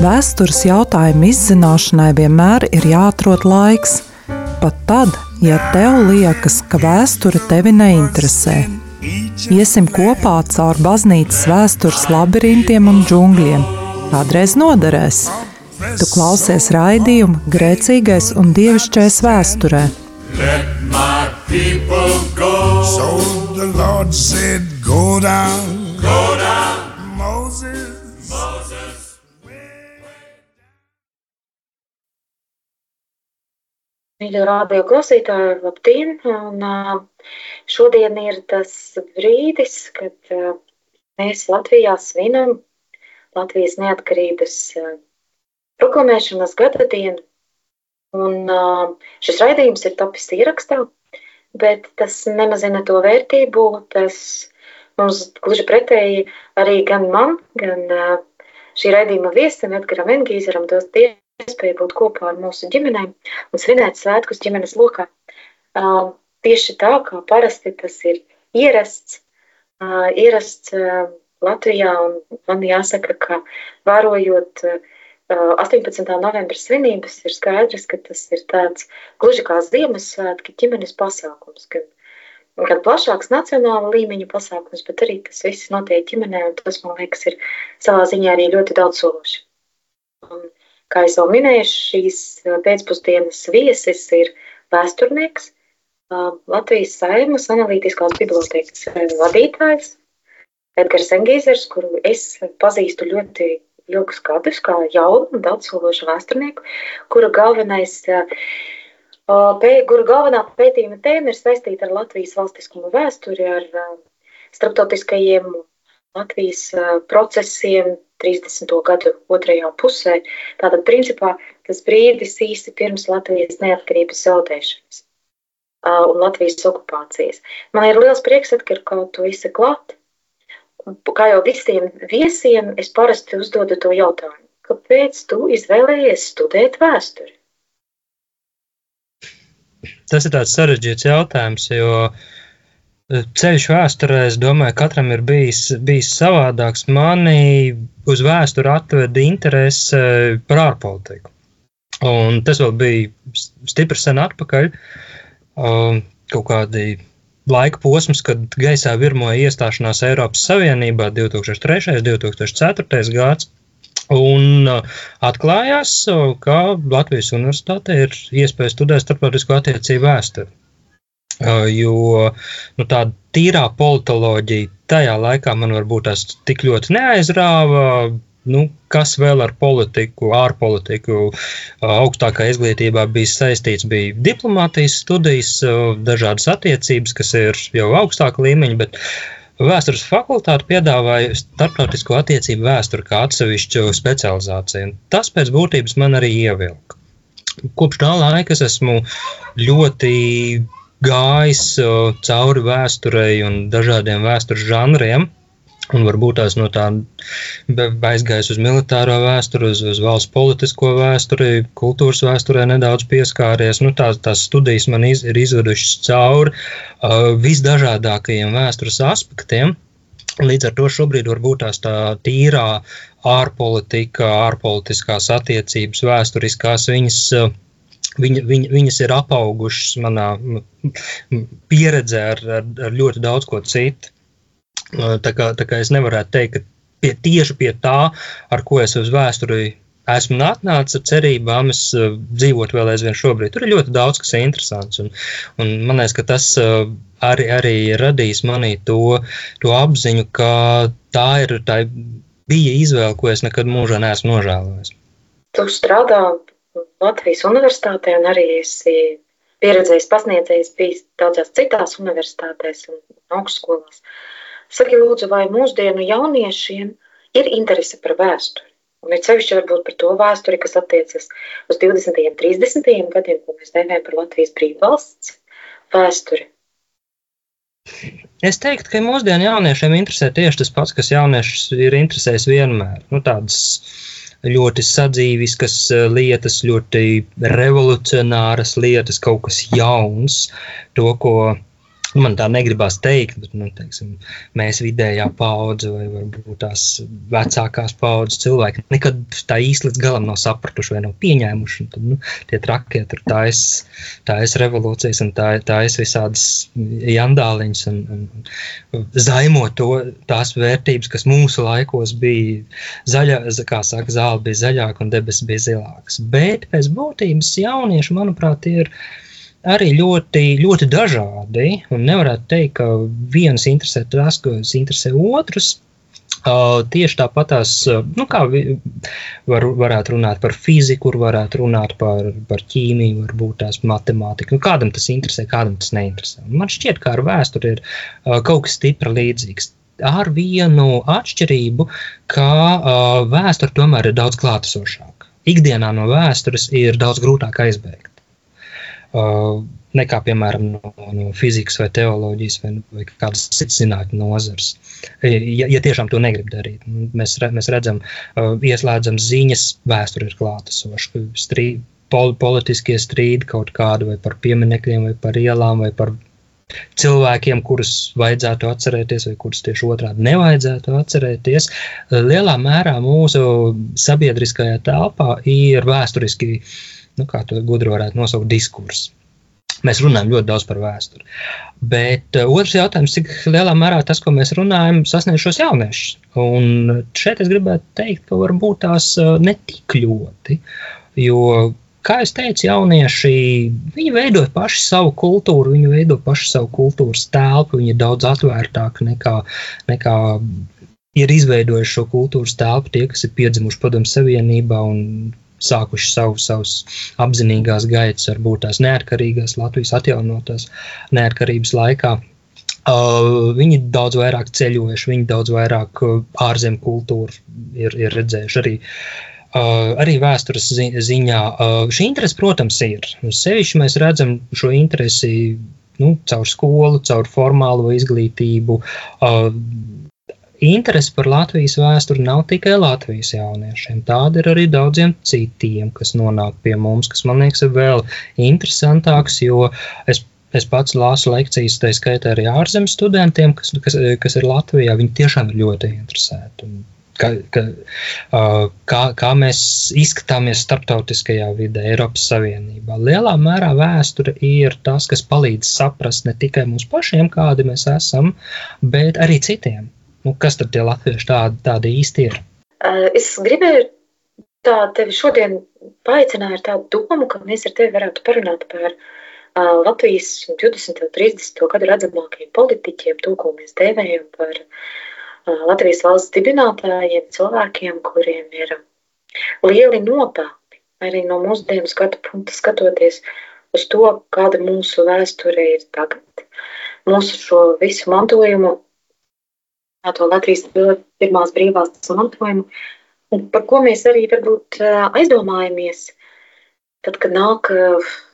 Vēstures jautājumu izzināšanai vienmēr ir jāatrod laiks, pat tad, ja tev liekas, ka vēsture tevi neinteresē. Iesim kopā cauri baznīcas vēstures labyrintiem un džungļiem. Kādreiz noderēs. Tu klausies raidījumu Grēcīgais un Dievišķais vēsturē. Let my people go. So Lord said, Go down, go down, Moses. Mīļo radio klausītāji, labdien! Un, šodien ir tas brīdis, kad mēs Latvijā svinam Latvijas neatkarības proklamēšanas gada dienu. Un šis raidījums ir tapis ierakstā, bet tas nemazina to vērtību. Tas mums gluži pretēji arī gan man, gan šī raidījuma viesim Edgaram Engīzeram dos iespēju būt kopā ar mūsu ģimenēm un svinēt svētkus ģimenes lokā. Uh, tieši tā, kā parasti tas ir ierasts, uh, ierasts uh, Latvijā, un man jāsaka, ka vērojot 18. novembra svinības, ir skaidrs, ka tas ir tāds gluži kā Ziemassvētki ģimenes pasākums, gan, gan plašāks nacionāla līmeņa pasākums, bet arī tas viss notiek ģimenē, un tas, man liekas, ir savā ziņā arī ļoti daudz sološi. Un, Kā jau minēju, šīs pēcpusdienas viesis ir vēsturnieks, Latvijas Saimas analītiskās bibliotekas vadītājs Edgars Engīzers, kuru es pazīstu ļoti ilgus gadus, kā jaunu un daudzsološu vēsturnieku, kura galvenais kura galvenā pētījuma tēma ir saistīta ar Latvijas valstiskumu vēsturi, ar starptautiskajiem Latvijas procesiem, 30. gadu otrajā pusē. Tātad, principā, tas brīdis īsi pirms Latvijas neatkarības zaudēšanas un Latvijas okupācijas. Man ir liels prieks, ka tu esi klāt. Kā jau visiem viesiem, es parasti uzdodu to jautājumu. Kāpēc tu izvēlējies studēt vēsturi? Tas ir tāds sarežģīts jautājums, jo uh, Ceļš vēsturē, es domāju, katram ir bijis, bijis savādāks. Mani uz vēsturi atveda interese par ārpolitiku. Un tas vēl bija stipri sen atpakaļ. Kaut kādi laika posms, kad gaisā virmoja iestāšanās Eiropas Savienībā 2003. un 2004. gads. Un atklājās, ka Latvijas universitāte ir iespēja studēt starptautisko attiecību vēsturi. Jo nu, tāda tīrā politoloģija tajā laikā man varbūt tas tik ļoti neaizrāva. Nu, kas vēl ar politiku, ārpolitiku, augstākā izglītībā bija saistīts, bija diplomātijas studijas, dažādas attiecības, kas ir jau augstāka līmeņa, bet vēstures fakultāte piedāvāja starptautisko attiecību vēsturi kā atsevišķu specializāciju. Tas pēc būtības man arī ievilka. Kopš tā laika es esmu ļoti gājis cauri vēsturei un dažādiem vēstures žanriem. Un varbūt tās no tā aizgājis uz militāro vēsturi, uz, uz valsts politisko vēsturi, kultūras vēsturē nedaudz pieskāries. Nu, tās, tās studijas man iz, ir izvedušas cauri uh, visdažādākajiem vēstures aspektiem. Līdz ar to šobrīd varbūt tās tā tīrā ārpolitika, ārpolitiskās attiecības, vēsturiskās viņas. Uh, Viņa, viņa, viņas ir apaugušas manā pieredzē ar, ar, ar ļoti daudz ko citu. Tā kā, tā kā es nevaru teikt, ka pie, tieši pie tā, ar ko es uz vēsturi esmu atnācis ar cerībām, es dzīvotu vēl aizvien šobrīd. Tur ir ļoti daudz kas ir interesants. Un, un man liekas, ka tas arī, arī radīs manī to, to apziņu, ka tā ir tā bija izvēle, ko es nekad mūžā neesmu nožēlojis. Tu strādā Latvijas universitātē un arī esi pieredzējis pasniedzējis bijis daudzās citās universitātēs un augstskolās. Saki, lūdzu, vai mūsdienu jauniešiem ir interese par vēsturi? Un ir sevišķi varbūt par to vēsturi, kas attiecas uz 20. un 30. gadiem, ko mēs dēvējam par Latvijas brīvvalsts vēsturi. Es teiktu, ka mūsdienu jauniešiem interesē tieši tas pats, kas jauniešus ir interesējis vienmēr. Nu, tādas ļoti sadzīviskas eh, lietas, ļoti revolucionāras lietas, kaut kas jauns, to, ko man tā negribās teikt, bet nu, teiksim, mēs vidējā paudze vai varbūt tās vecākās paudzes cilvēki nekad tā īsti līdz galam nav sapratuši vai nav pieņēmuši. Tad, nu, tie trakie tur taisa revolūcijas un taisa visādas jandāliņas un, un zaimo to, tās vērtības, kas mūsu laikos bija zaļa, kā saka, zāle bija zaļāka un debesis bija zilākas. Bet pēc būtības jaunieši, manuprāt, ir arī ļoti, ļoti dažādi. Nevarētu teikt, ka viens interesē tas, kas interesē otrus. Uh, tieši tāpat tās, nu, kā var, varētu runāt par fiziku, varētu runāt par, par ķīmiju, varbūt tās matemātiku. Nu, kādam tas interesē, kādam tas neinteresē. Man šķiet, ka ar vēsturi ir uh, kaut kas stipri līdzīgs. Ar vienu atšķirību, ka uh, vēsture tomēr ir daudz klātesošāka. Ikdienā no vēstures ir daudz grūtāk aizbēgt nekā, piemēram, no, no fizikas vai teoloģijas vai, vai kādas citas zinātņu nozars. Ja, ja tiešām to negrib darīt, mēs, mēs redzam, ieslēdzam ziņas, vēsture ir klātesoša, strīd, pol, politiskie strīdi kaut kādi vai par pieminekļiem, vai par ielām, vai par cilvēkiem, kurus vajadzētu atcerēties, vai kurus tieši otrādi nevajadzētu atcerēties. Lielā mērā mūsu sabiedriskajā telpā ir vēsturiski uh, nu, kā to gudri varētu nosaukt, diskurss. Mēs runājam ļoti daudz par vēsturi. Bet uh, otrs jautājums, cik lielā mērā tas, ko mēs runājam, sasniedz šos jauniešus. Un šeit es gribētu teikt, ka varbūt tās uh, ne tik ļoti. Jo, kā jau teicu, jaunieši viņi veido paši savu kultūru, viņi veido paši savu kultūras telpu, viņi ir daudz atvērtāki nekā, nekā ir izveidojuši šo kultūras telpu tie, kas ir piedzimuši Padomu Savienībā un sākuši savu, savus apzinīgās gaitas, varbūt tās neatkarīgās Latvijas atjaunotās neatkarības laikā. Uh, viņi daudz vairāk ceļojuši, viņi daudz vairāk uh, ārzemju kultūru ir, ir redzējuši. Arī, uh, arī vēstures zi ziņā uh, šī interese, protams, ir. Sevišķi mēs redzam šo interesi nu, caur skolu, caur formālo izglītību. Uh, Interese par Latvijas vēsturi nav tikai Latvijas jauniešiem. Tāda ir arī daudziem citiem, kas nonāk pie mums, kas man liekas, ir vēl interesantāks, jo es Es pats lasu lekcijas, tā skaitā arī ārzemju studentiem, kas, kas, kas ir Latvijā. Viņi tiešām ir ļoti interesēti. Kā, kā, kā, kā mēs izskatāmies starptautiskajā vidē, Eiropas Savienībā. Lielā mērā vēsture ir tas, kas palīdz saprast ne tikai mums pašiem, kādi mēs esam, bet arī citiem. Nu, kas tad tie latvieši tādi, tādi īsti ir? Es gribēju tā tevi šodien paaicināt ar tādu domu, ka mēs ar tevi varētu parunāt par Latvijas 20. un 30. gadu redzamākajiem politiķiem, to, ko mēs dēvējam par Latvijas valsts dibinātājiem, cilvēkiem, kuriem ir lieli nopelni, arī no mūsdienu skatu punkta skatoties uz to, kāda mūsu vēsture ir tagad. Mūsu šo visu mantojumu to Latvijas pirmās brīvās mantojumu, un par ko mēs arī varbūt aizdomājamies. Tad, kad nāk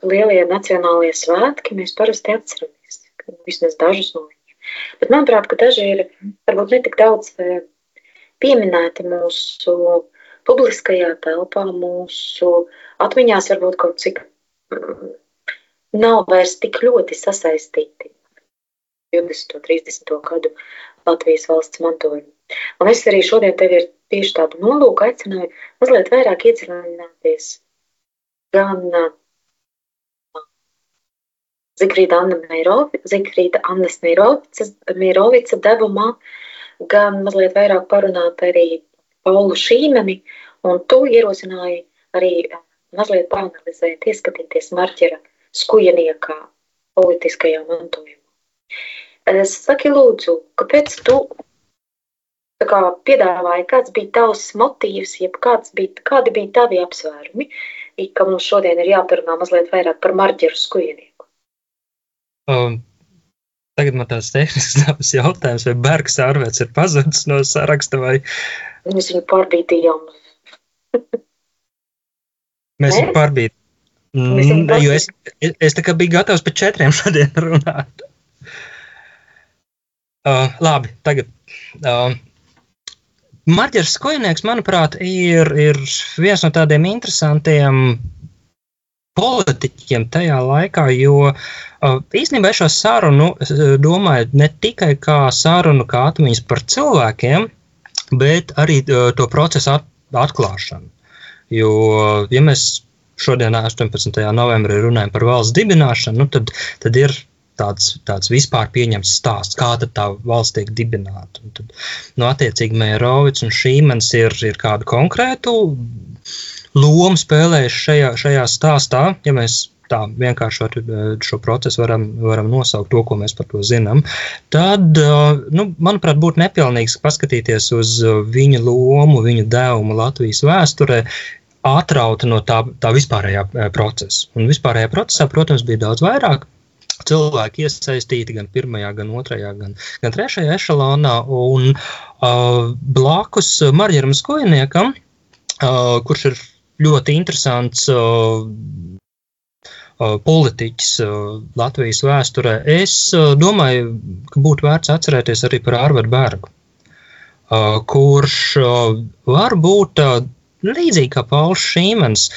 lielie nacionālie svētki, mēs parasti atceramies vismaz dažus no viņiem. Bet manuprāt, ka daži ir varbūt netik daudz pieminēti mūsu publiskajā telpā, mūsu atmiņās varbūt kaut cik nav vairs tik ļoti sasaistīti 20. un 30. gadu Latvijas valsts mantojumu. Un es arī šodien tevi ir tieši tādu nolūku aicināju mazliet vairāk iedziļināties gan Zigrīda Anna Meirovica, Zigrīda Annas Meirovica, Meirovica devumā, gan mazliet vairāk parunāt arī Paulu Šīmeni, un tu ierosināji arī mazliet panalizēt, ieskatīties Marķera skujaniekā politiskajā mantojumā. Saki, lūdzu, kāpēc tu kā, piedāvāji, kāds bija tavs motīvs, jeb kāds bija, kādi bija tavi apsvērumi, ka mums šodien ir jāparunā mazliet vairāk par marģeru skujnieku? Um, tagad man tāds tehnisks dabas jautājums, vai Bergs ārvēts ir pazudis no saraksta vai? Mēs viņu pārbīdījām. Mēs viņu pārbīdījām. Mm, jo es, es tā kā biju gatavs par četriem šodien runāt. Uh, labi, tagad. Uh, Marģers Skojnieks, manuprāt, ir, ir viens no tādiem interesantiem politiķiem tajā laikā, jo īstenībā šo sarunu domāju ne tikai kā sarunu, kā atmiņas par cilvēkiem, bet arī to procesu atklāšanu. Jo, ja mēs šodien, 18. novembrī, runājam par valsts dibināšanu, nu tad, tad ir tāds, tāds vispār pieņemts stāsts, kā tā valsts tiek dibināta. Un tad, nu, attiecīgi, Mērovics un Šīmens ir, ir kādu konkrētu lomu spēlējuši šajā, šajā stāstā, ja mēs tā vienkāršot šo procesu varam, varam nosaukt to, ko mēs par to zinām, tad, nu, manuprāt, būtu nepilnīgs paskatīties uz viņa lomu, viņa devumu Latvijas vēsturē, atrauta no tā, tā vispārējā procesa. Un vispārējā procesā, protams, bija daudz vairāk cilvēki iesaistīti gan pirmajā, gan otrajā, gan, gan trešajā ešalonā. Un uh, blakus Marģeram Skojniekam, uh, kurš ir ļoti interesants uh, uh, politiķis uh, Latvijas vēsturē, es uh, domāju, ka būtu vērts atcerēties arī par Arvedu Bergu, uh, kurš uh, varbūt uh, līdzīgi kā Pauls Šīmans,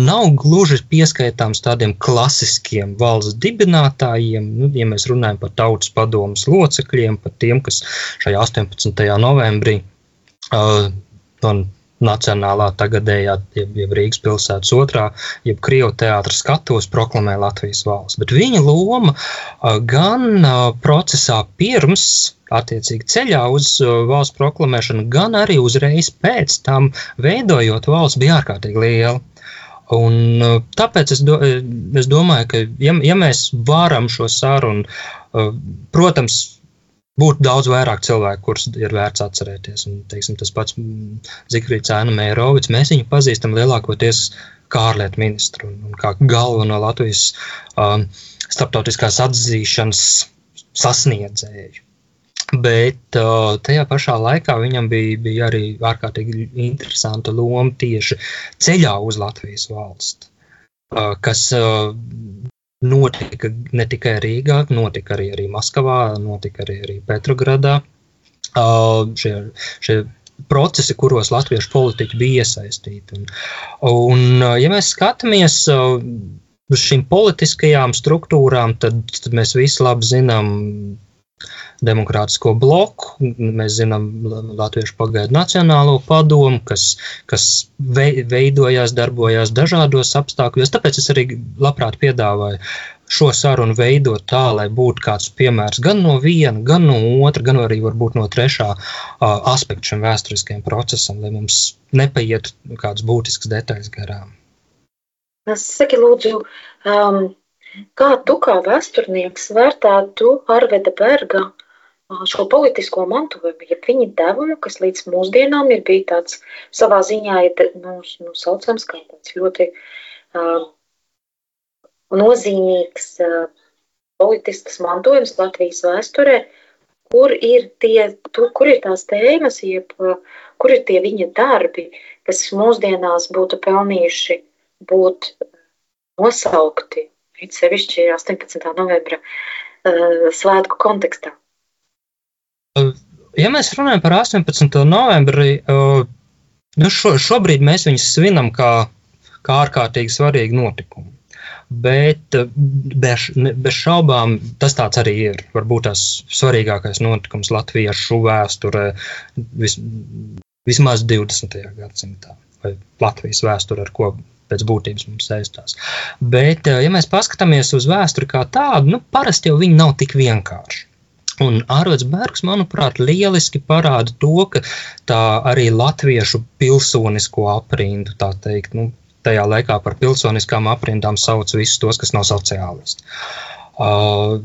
nav gluži pieskaitāms tādiem klasiskiem valsts dibinātājiem, nu, ja mēs runājam par tautas padomus locekļiem, par tiem, kas šajā 18. novembrī uh, Nacionālā tagadējā, jeb, jeb Rīgas pilsētas otrā, jeb Krievu teātras skatuves proklamē Latvijas valsts. Bet viņa loma gan procesā pirms, attiecīgi ceļā uz valsts proklamēšanu, gan arī uzreiz pēc tam veidojot valsts bija ārkārtīgi liela. Un, tāpēc es, do, es domāju, ka, ja, ja mēs varam šo sarunu, protams, būtu daudz vairāk cilvēku, kurus ir vērts atcerēties. Un, teiksim, tas pats Zikrits Ēna Mērovics, mēs viņu pazīstam lielākoties kā ārlietu ministru un, un kā galveno Latvijas um, starptautiskās atzīšanas sasniedzēju. Bet uh, tajā pašā laikā viņam bija, bija arī ārkārtīgi interesanta loma tieši ceļā uz Latvijas valsti, uh, kas uh, notika ne tikai Rīgā, notika arī, arī Maskavā, notika arī, arī Petrogradā. Uh, šie, šie procesi, kuros latviešu politiķi bija iesaistīti. Un, un ja mēs skatāmies uz šīm politiskajām struktūrām, tad, tad mēs visi labi zinām demokrātisko bloku. Mēs zinām Latviešu pagaidu nacionālo padomu, kas, kas veidojās, darbojās dažādos apstākļos. Tāpēc es arī labprāt piedāvāju šo sarunu veidot tā, lai būtu kāds piemērs gan no viena, gan no otra, gan arī varbūt no trešā uh, aspekta šim vēsturiskajam procesam, lai mums nepaiet kāds būtisks detaļas garām. Saki, lūdzu, um, kā tu kā vēsturnieks vērtētu Arveda Berga šo politisko mantojumu, ja viņa devumu, kas līdz mūsdienām ir bijis tāds savā ziņā, ir nu, nu, saucams kā tāds ļoti uh, nozīmīgs uh, politisks mantojums Latvijas vēsturē, kur ir, tie, tu, kur ir tās tēmas, jeb uh, kur ir tie viņa darbi, kas mūsdienās būtu pelnījuši būt nosaukti, it sevišķi 18. novembra uh, svētku kontekstā. Ja mēs runājam par 18. novembri, nu šo, šobrīd mēs viņus svinam kā, kā ārkārtīgi svarīgu notikumu. Bet bez, bez šaubām tas arī ir. Varbūt tas svarīgākais notikums latviešu vēsturē vis, vismaz 20. gadsimtā, vai Latvijas vēsture, ar ko pēc būtības mums saistās. Bet, ja mēs paskatāmies uz vēsturi kā tādu, nu, parasti jau viņi nav tik vienkārši. Un Ārvids Bergs, manuprāt, lieliski parāda to, ka tā arī latviešu pilsonisko aprindu, tā teikt, nu, tajā laikā par pilsoniskām aprindām sauc visus tos, kas nav sociālisti. Uh,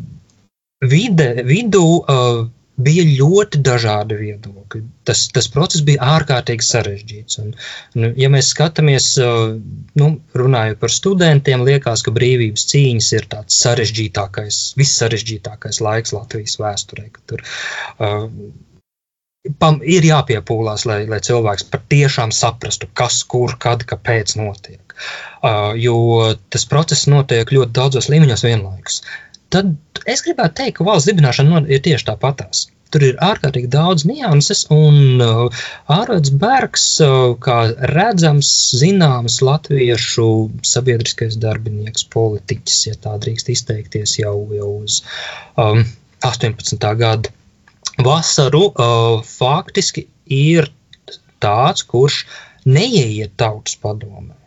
vide, vidū uh, bija ļoti dažādi viedokļi. Tas, tas process bija ārkārtīgi sarežģīts. Un, nu, ja mēs skatāmies, nu, runājot par studentiem, liekas, ka brīvības cīņas ir tāds sarežģītākais, vissarežģītākais laiks Latvijas vēsturē. Tur uh, pam, ir jāpiepūlās, lai, lai cilvēks patiešām saprastu, kas, kur, kad, kāpēc notiek. Uh, jo tas process notiek ļoti daudzos līmeņos vienlaikus. Tad es gribētu teikt, ka valsts dibināšana ir tieši tāpatās. tur ir ārkārtīgi daudz nianses, un uh, Ārveids Bergs, uh, kā redzams, zināms latviešu sabiedriskais darbinieks, politiķis, ja tā drīkst izteikties jau, jau uz um, 18. gada vasaru, uh, faktiski ir tāds, kurš neieiet tautas padomē,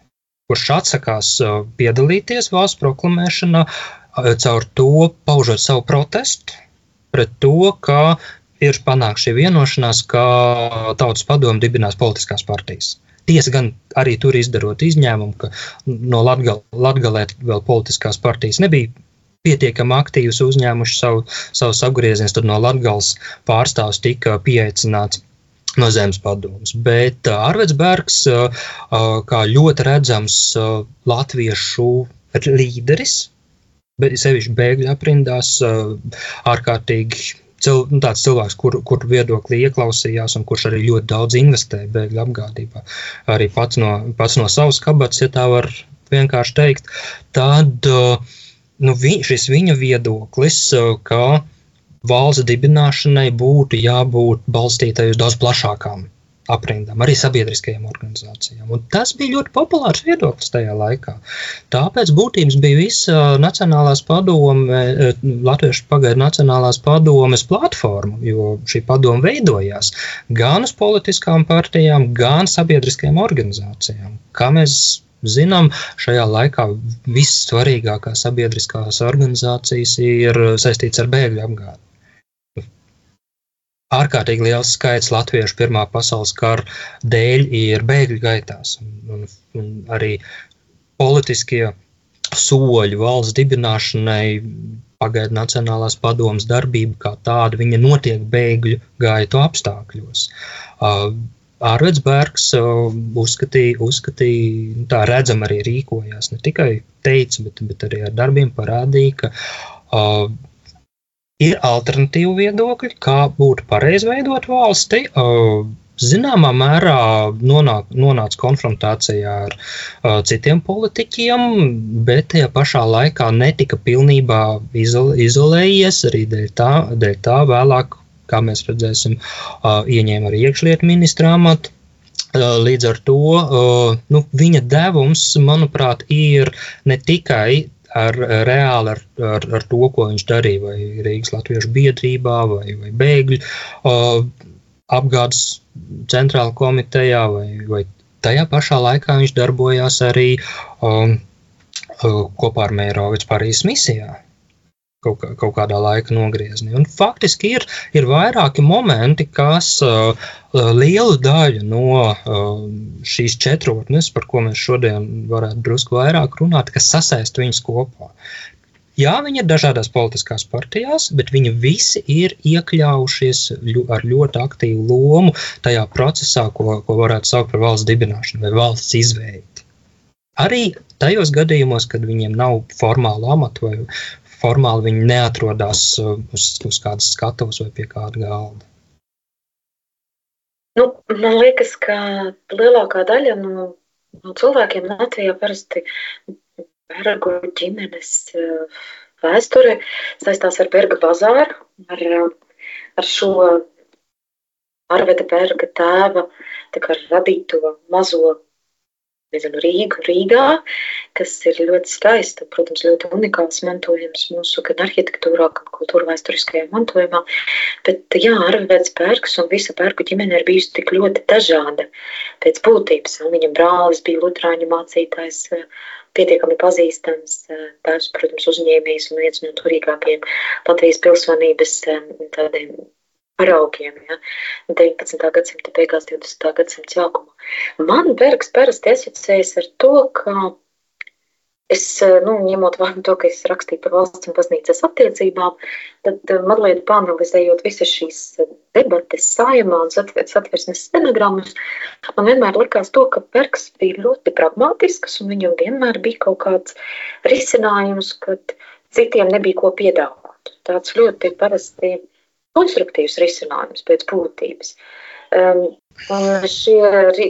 kurš atsakās uh, piedalīties valsts proklamēšanā, uh, caur to paužot savu protestu pret to, ka ir panākta šī vienošanās, ka tautas padomu dibinās politiskās partijas. Tiesa gan arī tur izdarot izņēmumu, ka no Latgalē vēl politiskās partijas nebija pietiekami aktīvas uzņēmuši savu, savus apgriezienus, tad no Latgales pārstāvs tika pieaicināts no zemes padomus. Bet Arvids Bergs, kā ļoti redzams latviešu līderis, sevišķi bēgļu aprindās, ārkārtīgi cil, nu, tāds cilvēks, kur, kur viedoklī ieklausījās un kurš arī ļoti daudz investēja bēgļu apgādībā, arī pats no, pats no savas kabatas, ja tā var vienkārši teikt, tad nu, vi, šis viņa viedoklis, ka valsts dibināšanai būtu jābūt balstītai uz daudz plašākām aprindām, arī sabiedriskajām organizācijām. Un tas bija ļoti populārs viedoklis tajā laikā. Tāpēc būtības bija visa Nacionālās padome, eh, Latviešu pagaidu Nacionālās padomes platforma, jo šī padoma veidojās gan uz politiskām partijām, gan sabiedriskajām organizācijām. Kā mēs zinām, šajā laikā vissvarīgākās sabiedriskās organizācijas ir saistītas ar bēgļu apgādi ārkārtīgi liels skaits latviešu Pirmā pasaules kara dēļ ir bēgļu gaitās. Un, un, un arī politiskie soļi valsts dibināšanai, pagaidu Nacionālās padomas darbība kā tāda, viņa notiek bēgļu gaitu apstākļos. Uh, Ārveids Bergs uh, uzskatīja, uzskatīja, nu, tā redzam, arī rīkojās. Ne tikai teica, bet, bet arī ar darbiem parādīja, ka uh, ir alternatīvi viedokļi, kā būtu pareizi veidot valsti. Zināmā mērā nonāk, nonāca konfrontācijā ar uh, citiem politiķiem, bet tajā pašā laikā netika pilnībā izol, izolējies. Arī dēļ tā, dēļ tā vēlāk, kā mēs redzēsim, uh, ieņēma arī iekšlietu ministra amatu. Līdz ar to nu, viņa devums, manuprāt, ir ne tikai ar, reāli ar, ar, ar to, ko viņš darīja, vai Rīgas Latviešu biedrībā, vai, vai bēgļu uh, apgādes centrāla komitejā, vai, vai tajā pašā laikā viņš darbojās arī um, uh, kopā ar Mērovicu Parīzes misijā kaut, kā, kaut kādā laika nogriezienī. Un faktiski ir, ir vairāki momenti, kas uh, uh, lielu daļu no uh, šīs četrotnes, par ko mēs šodien varētu drusku vairāk runāt, kas sasaist viņus kopā. Jā, viņi ir dažādās politiskās partijās, bet viņi visi ir iekļaujušies ļu, ar ļoti aktīvu lomu tajā procesā, ko, ko varētu saukt par valsts dibināšanu vai valsts izveidi. Arī tajos gadījumos, kad viņiem nav formāla amata vai, formāli viņi neatrodas uh, uz, uz kādas skatuves vai pie kāda galda. Nu, man liekas, ka lielākā daļa no, no cilvēkiem Latvijā parasti bergu ģimenes uh, vēsture saistās ar Berga bazāru, ar, ar šo Arveda Berga tēva radīto mazo nezinu, Rīgu, Rīgā, kas ir ļoti skaista, protams, ļoti unikāls mantojums mūsu gan arhitektūrā, gan kultūra vēsturiskajā mantojumā. Bet, jā, Arvids Pērks un visa Pērku ģimene ir bijusi tik ļoti dažāda pēc būtības. Viņa brālis bija lutrāņu mācītājs, pietiekami pazīstams, tēvs, protams, uzņēmējs un viens no turīgākajiem Latvijas pilsonības tādiem paraugiem. Ja? 19. gadsimta beigās, 20. gadsimta sākumā. Man Bergs parasti asociējas ar to, ka es, nu, ņemot vērā to, ka es rakstīju par valsts un baznīcas attiecībām, tad mazliet panalizējot visas šīs debates, saimā un satversmes stenogrammas, man vienmēr likās to, ka Bergs bija ļoti pragmatisks un viņam vienmēr bija kaut kāds risinājums, kad citiem nebija ko piedāvāt. Tāds ļoti parasti konstruktīvs risinājums pēc būtības. Um, šie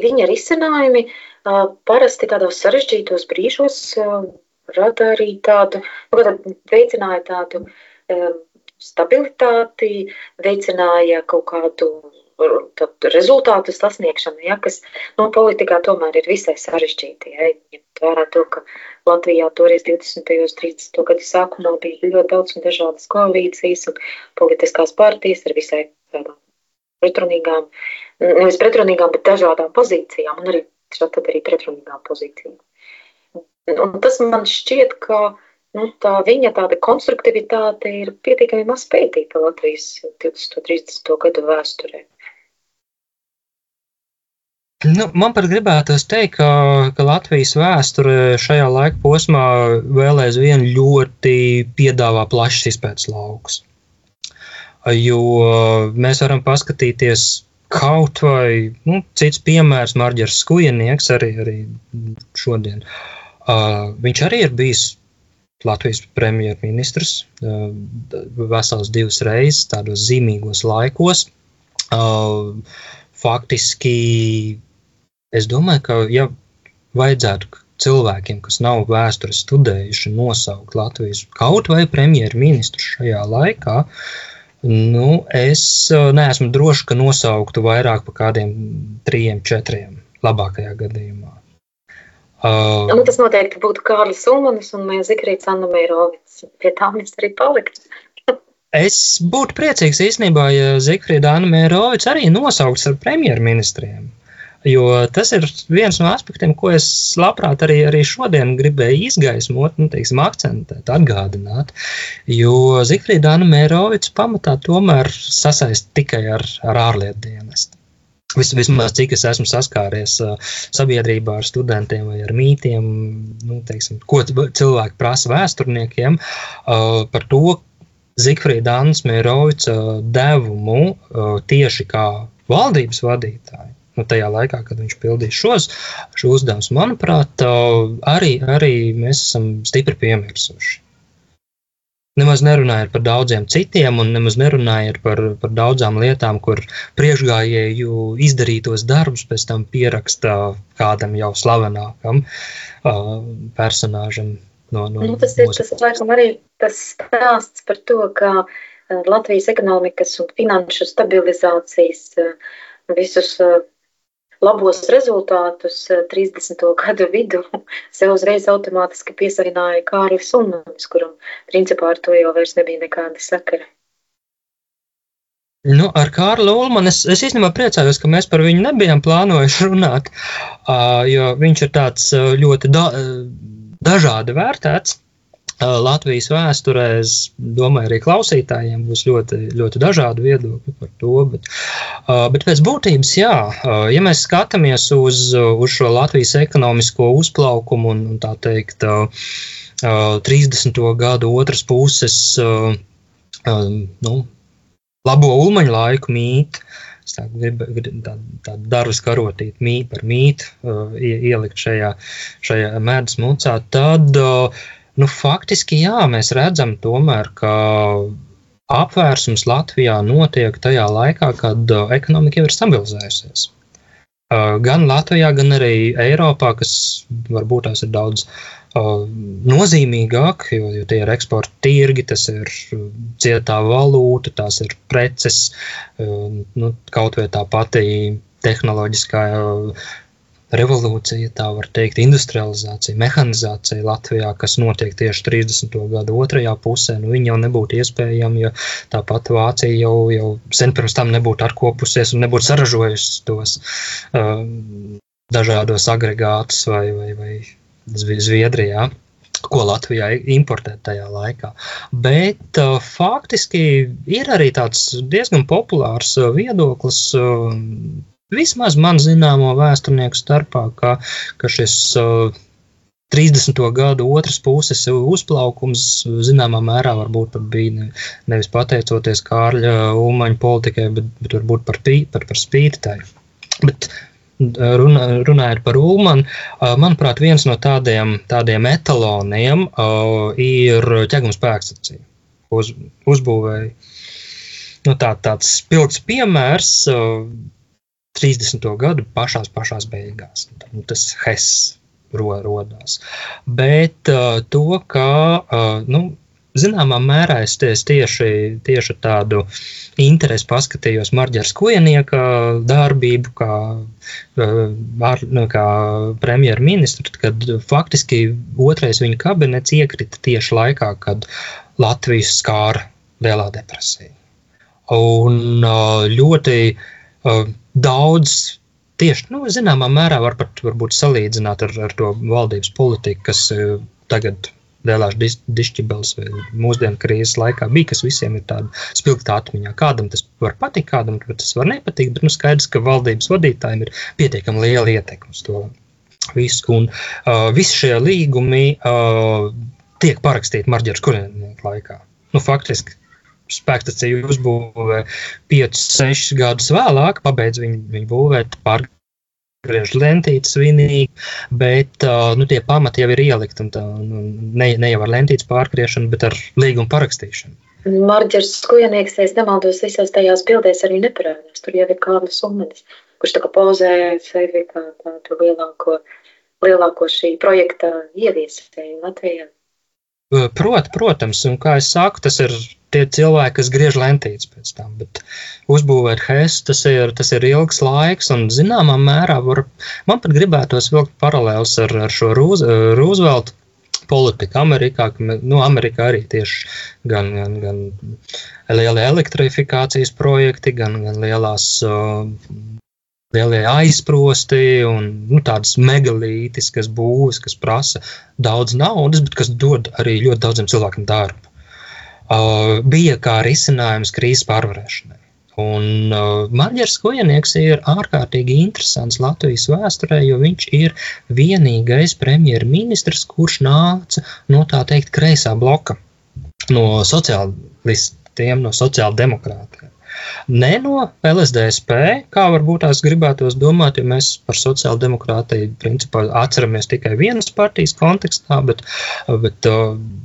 viņa risinājumi uh, parasti tādos sarežģītos brīžos uh, rada arī tādu, nu, veicināja tādu um, stabilitāti, veicināja kaut kādu rezultātu sasniegšanu, ja, kas nu, politikā tomēr ir visai sarežģīti. Ja, ņemt vērā to, ka Latvijā toreiz 20. un 30. gadu sākumā bija ļoti daudz un dažādas koalīcijas un politiskās partijas ar visai tādām pretrunīgām, nevis pretrunīgām, bet dažādām pozīcijām un arī, tad arī pretrunīgām pozīcijām. Un tas man šķiet, ka nu, tā viņa tāda konstruktivitāte ir pietiekami maz pētīta Latvijas 2030. gadu vēsturē. Nu, man pat gribētos teikt, ka, ka Latvijas vēsture šajā laika posmā vēl aizvien ļoti piedāvā plašs izpētes laukus. Jo mēs varam paskatīties kaut vai nu, cits piemērs, Marģers Skujenieks, arī, arī šodien. Uh, viņš arī ir bijis Latvijas premjerministrs uh, vesels divas reizes tādos zīmīgos laikos. Uh, faktiski es domāju, ka ja vajadzētu cilvēkiem, kas nav vēsturi studējuši, nosaukt Latvijas kaut vai premjerministru šajā laikā, nu, es neesmu drošs, ka nosauktu vairāk par kādiem trijiem, četriem labākajā gadījumā. Uh, nu, tas noteikti būtu Kārlis Ulmanis un Zikrīts Anna Meirovics. Pie tā mēs arī paliktu. es būtu priecīgs īstenībā, ja Zikfrīda Anna Meirovics arī nosaukts ar premjerministriem. Jo tas ir viens no aspektiem, ko es labprāt arī, arī šodien gribēju izgaismot, nu, teiksim, akcentēt, atgādināt. Jo Zikfrīda Anna Meirovics pamatā tomēr sasaist tikai ar, ar ārlietu dienestu. Vis, vismaz cik es esmu saskāries uh, sabiedrībā ar studentiem vai ar mītiem, nu, teiksim, ko cilvēki prasa vēsturniekiem uh, par to Zikfrīda Ansmērovica devumu uh, tieši kā valdības vadītāju. Nu, tajā laikā, kad viņš pildīja šos, šo uzdevumus, manuprāt, arī, arī mēs esam stipri piemirsuši. Nemaz nerunājot par daudziem citiem, un nemaz nerunājot par, par daudzām lietām, kur priekšgājēju izdarītos darbus pēc tam pieraksta kādam jau slavenākam uh, personāžam. No, no nu, tas ir tas, laikam, arī tas stāsts par to, ka Latvijas ekonomikas un finanšu stabilizācijas visus labos rezultātus 30. Eh, gadu vidū sev uzreiz automātiski piesavināja Kārlis Ununis, kuram principā ar to jau vairs nebija nekāda sakara. Nu, ar Kārlu Ulmanu es, es īstenībā priecājos, ka mēs par viņu nebijām plānojuši runāt, jo viņš ir tāds ļoti da, dažādi vērtēts. Latvijas vēsturē, es domāju, arī klausītājiem būs ļoti, ļoti dažādi viedokļi par to. Bet, bet pēc būtības, jā, ja mēs skatāmies uz, uz šo Latvijas ekonomisko uzplaukumu un, un tā teikt, 30. gadu otras puses, nu, labo ulmaņu laiku mītu, tā, tā, tā darbs karotīt mīt par mītu, ielikt šajā, šajā medus mucā, tad uh, Nu, faktiski jā, mēs redzam, tomēr, ka apvērsums Latvijā notiek tajā laikā, kad uh, ekonomika jau ir stabilizējusies. Uh, gan Latvijā, gan arī Eiropā, kas varbūt tās ir daudz uh, nozīmīgāk, jo, jo tie ir eksporta tirgi, tas ir cietā valūta, tās ir preces, nu, kaut vai tā pati tehnoloģiskā revolūcija, tā var teikt, industrializācija, mehanizācija Latvijā, kas notiek tieši 30. gada otrajā pusē, nu, viņa jau nebūtu iespējama, jo tāpat Vācija jau, jau sen pirms tam nebūtu atkopusies un nebūtu saražojusi tos uh, dažādos agregātus vai, vai, vai Zviedrijā. Ko Latvijā importēt tajā laikā. Bet uh, faktiski ir arī tāds diezgan populārs uh, viedoklis, uh, vismaz man zināmo vēsturnieku starpā, ka, ka šis uh, 30. gadu otras puses uzplaukums zināmā mērā varbūt pat bija ne, nevis pateicoties Kārļa Umaņa politikai, bet, bet varbūt par, pī, par, par spīti tai. Bet runā, runājot par Ulmanu, manuprāt, viens no tādiem, tādiem etaloniem ir ķegums spēkstacija, ko uz, uzbūvēja. Nu, tā, tāds spilgts piemērs 30. gadu pašās, pašās beigās. Nu, tas Hess ro, rodās. Bet uh, to, ka uh, nu, zināmā mērā es, es tieši, tieši tādu interesi paskatījos Marģeras Kojanieka darbību kā, ar, nu, kā premjerministru, kad faktiski otrais viņa kabinets iekrita tieši laikā, kad Latvijas skāra lielā depresija. Un ļoti daudz tieši, nu, zināmā mērā var pat varbūt salīdzināt ar, ar to valdības politiku, kas tagad lielās dišķibels vai mūsdienu krīzes laikā bija, kas visiem ir tāda spilgta atmiņā. Kādam tas var patikt, kādam tas var nepatikt, bet nu, skaidrs, ka valdības vadītājiem ir pietiekami liela ietekme uz to visu. Un uh, visi šie līgumi uh, tiek parakstīti Marģeras kurienieku laikā. Nu, faktiski spēkstacija uzbūvē 5, 6 gadus vēlāk, pabeidz viņu, viņu būvēt, pār, griež lentītes svinīgi, bet nu, tie pamati jau ir ielikti. Tā, nu, ne, ne jau ar lentītes pārgriešanu, bet ar līgumu parakstīšanu. Marģers Skujanieks, ja es nemaldos, visās tajās bildēs arī neparādās. Tur jau ir Kārlis Umenis, kurš tā kā pozē sevi kā tādu lielāko, lielāko šī projekta ieviesēju Latvijā. Prot, protams, un kā es saku, tas ir tie cilvēki, kas griež lentītes pēc tam. Bet uzbūvēt HES tas ir, tas ir ilgs laiks, un zināmā mērā var, man pat gribētos vilkt paralēlus ar, ar šo Rooseveltu politiku Amerikā. Ka, nu, Amerikā arī tieši gan, gan, gan lielie elektrifikācijas projekti, gan, gan lielās uh, lielie aizsprosti un nu, tādas megalītiskas būvniecības, kas prasa daudz naudas, bet kas dod arī ļoti daudziem cilvēkiem darbu. Uh, bija kā risinājums krīzes pārvarēšanai. Un uh, Marģers Kojanieks ir ārkārtīgi interesants Latvijas vēsturē, jo viņš ir vienīgais premjerministrs, kurš nāca no tā teikt kreisā bloka, no sociālistiem, no sociāldemokrātiem. Ne no LSDSP, kā varbūt tās gribētos domāt, ja mēs par sociāldemokrātiju principā atceramies tikai vienas partijas kontekstā, bet, bet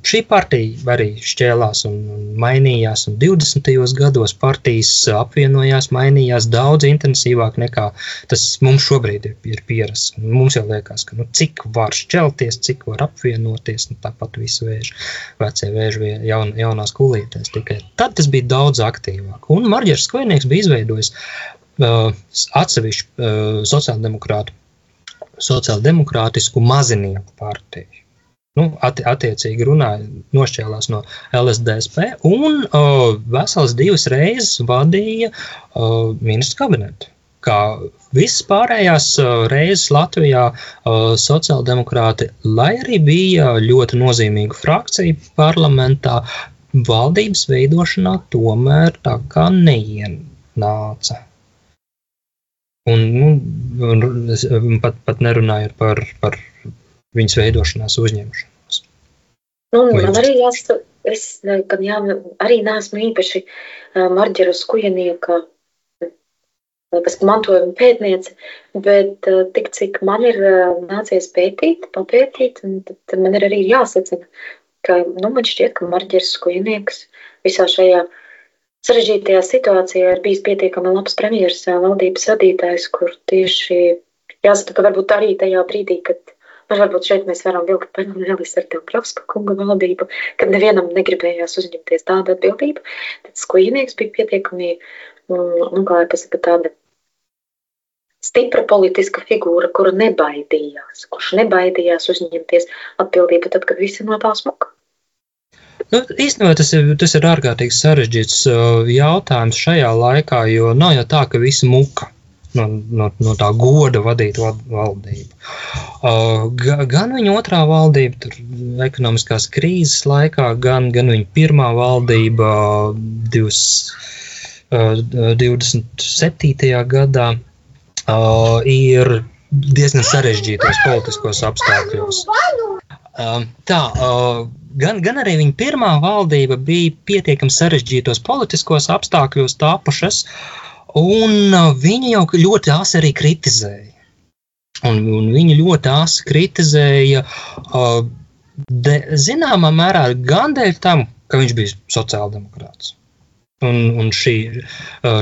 šī partija arī šķēlās un mainījās, un 20. gados partijas apvienojās, mainījās daudz intensīvāk nekā tas mums šobrīd ir pierasts. Mums jau liekas, ka nu, cik var šķelties, cik var apvienoties, nu, tāpat visu vēžu, vecie vēžu jaun, jaunās kulītēs. Tikai tad tas bija daudz aktīvāk. Un Marģers Skojnieks bija izveidojis uh, atsevišķu uh, sociāldemokrātu, sociāldemokrātisku mazinieku partiju. Nu, atti, attiecīgi runāja, nošķēlās no LSDSP un uh, vesels divas reizes vadīja uh, ministru kabinetu. Kā visas pārējās uh, reizes Latvijā uh, sociāldemokrāti, lai arī bija ļoti nozīmīga frakcija parlamentā, valdības veidošanā tomēr tā kā neienāca. Un, nu, pat, pat nerunājot par, par viņas veidošanās uzņemšanos. Nu, man arī jāsaka, es gan jā, arī neesmu īpaši Marģera Skujanieka kas mantojuma pētniece, bet tik cik man ir nācies pētīt, papētīt, tad man ir arī jāsacina, ka nu, man šķiet, ka Marģers Skujnieks visā šajā sarežģītajā situācijā ir bijis pietiekami labs premjeras valdības vadītājs, kur tieši jāsaka, ka varbūt arī tajā brīdī, kad nu, varbūt šeit mēs varam vilkt paralēlis ar Dombrovska kunga valdību, kad nevienam negribējās uzņemties tādu atbildību, tad Skujnieks bija pietiekami, nu, kā lai pasaka, tāda stipra politiska figūra, kura nebaidījās, kurš nebaidījās uzņemties atbildību tad, kad visi no tā smuka. Nu, īstenībā tas ir, tas ir ārkārtīgi sarežģīts uh, jautājums šajā laikā, jo nav jau tā, ka visi muka no, no, no tā goda vadīt valdību. Uh, gan viņa otrā valdība, ekonomiskās krīzes laikā, gan, gan viņa pirmā valdība divs, uh, 27. gadā ir diezgan sarežģītos politiskos apstākļos. Tā, gan, gan arī viņa pirmā valdība bija pietiekami sarežģītos politiskos apstākļos tapušas, un viņa jau ļoti asi arī kritizēja. Un, un viņa ļoti asi kritizēja, de, zināmā mērā, gan dēļ tam, ka viņš bija sociāldemokrāts. Un, un šī,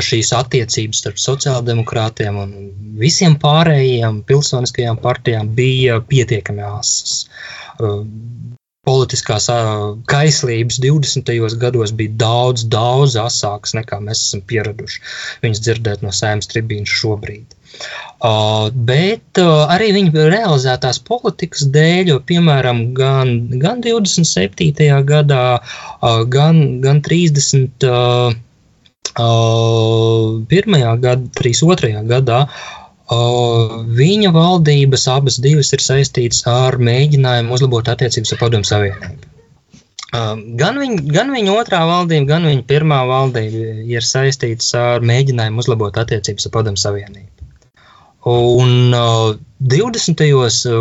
šīs attiecības starp sociāldemokrātiem un visiem pārējiem pilsoniskajām partijām bija pietiekami asas. Politiskās kaislības 20. gados bija daudz, daudz asākas nekā mēs esam pieraduši viņas dzirdēt no sēmas tribīnas šobrīd. Uh, bet uh, arī viņa realizētās politikas dēļ, jo, piemēram, gan, gan 27. gadā, uh, gan, gan 30. Uh, pirmajā gadā, 32. gadā, viņa valdības abas divas ir saistītas ar mēģinājumu uzlabot attiecības ar Padomu Savienību. Gan viņa, gan viņa otrā valdība, gan viņa pirmā valdība ir saistītas ar mēģinājumu uzlabot attiecības ar Padomu Savienību. Un uh, 20.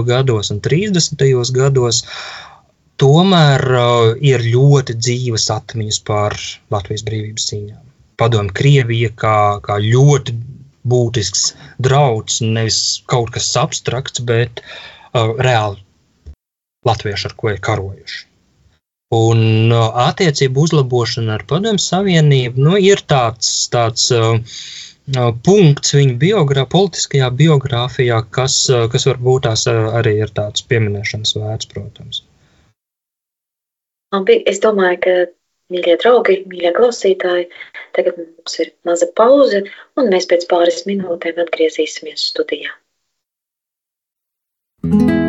gados un 30. gados tomēr uh, ir ļoti dzīves atmiņas par Latvijas brīvības cīņām. Padomu Krievija kā, kā ļoti būtisks drauds, nevis kaut kas abstrakts, bet uh, reāli latvieši, ar ko ir karojuši. Un uh, attiecību uzlabošana ar Padomu Savienību nu, ir tāds, tāds uh, uh punkts viņa biogrā, politiskajā biogrāfijā, kas, uh, kas varbūt tās uh, arī ir tāds pieminēšanas vērts, protams. Es domāju, ka Mīļie draugi, mīļie klausītāji, tagad mums ir maza pauze, un mēs pēc pāris minūtēm atgriezīsimies studijā. thank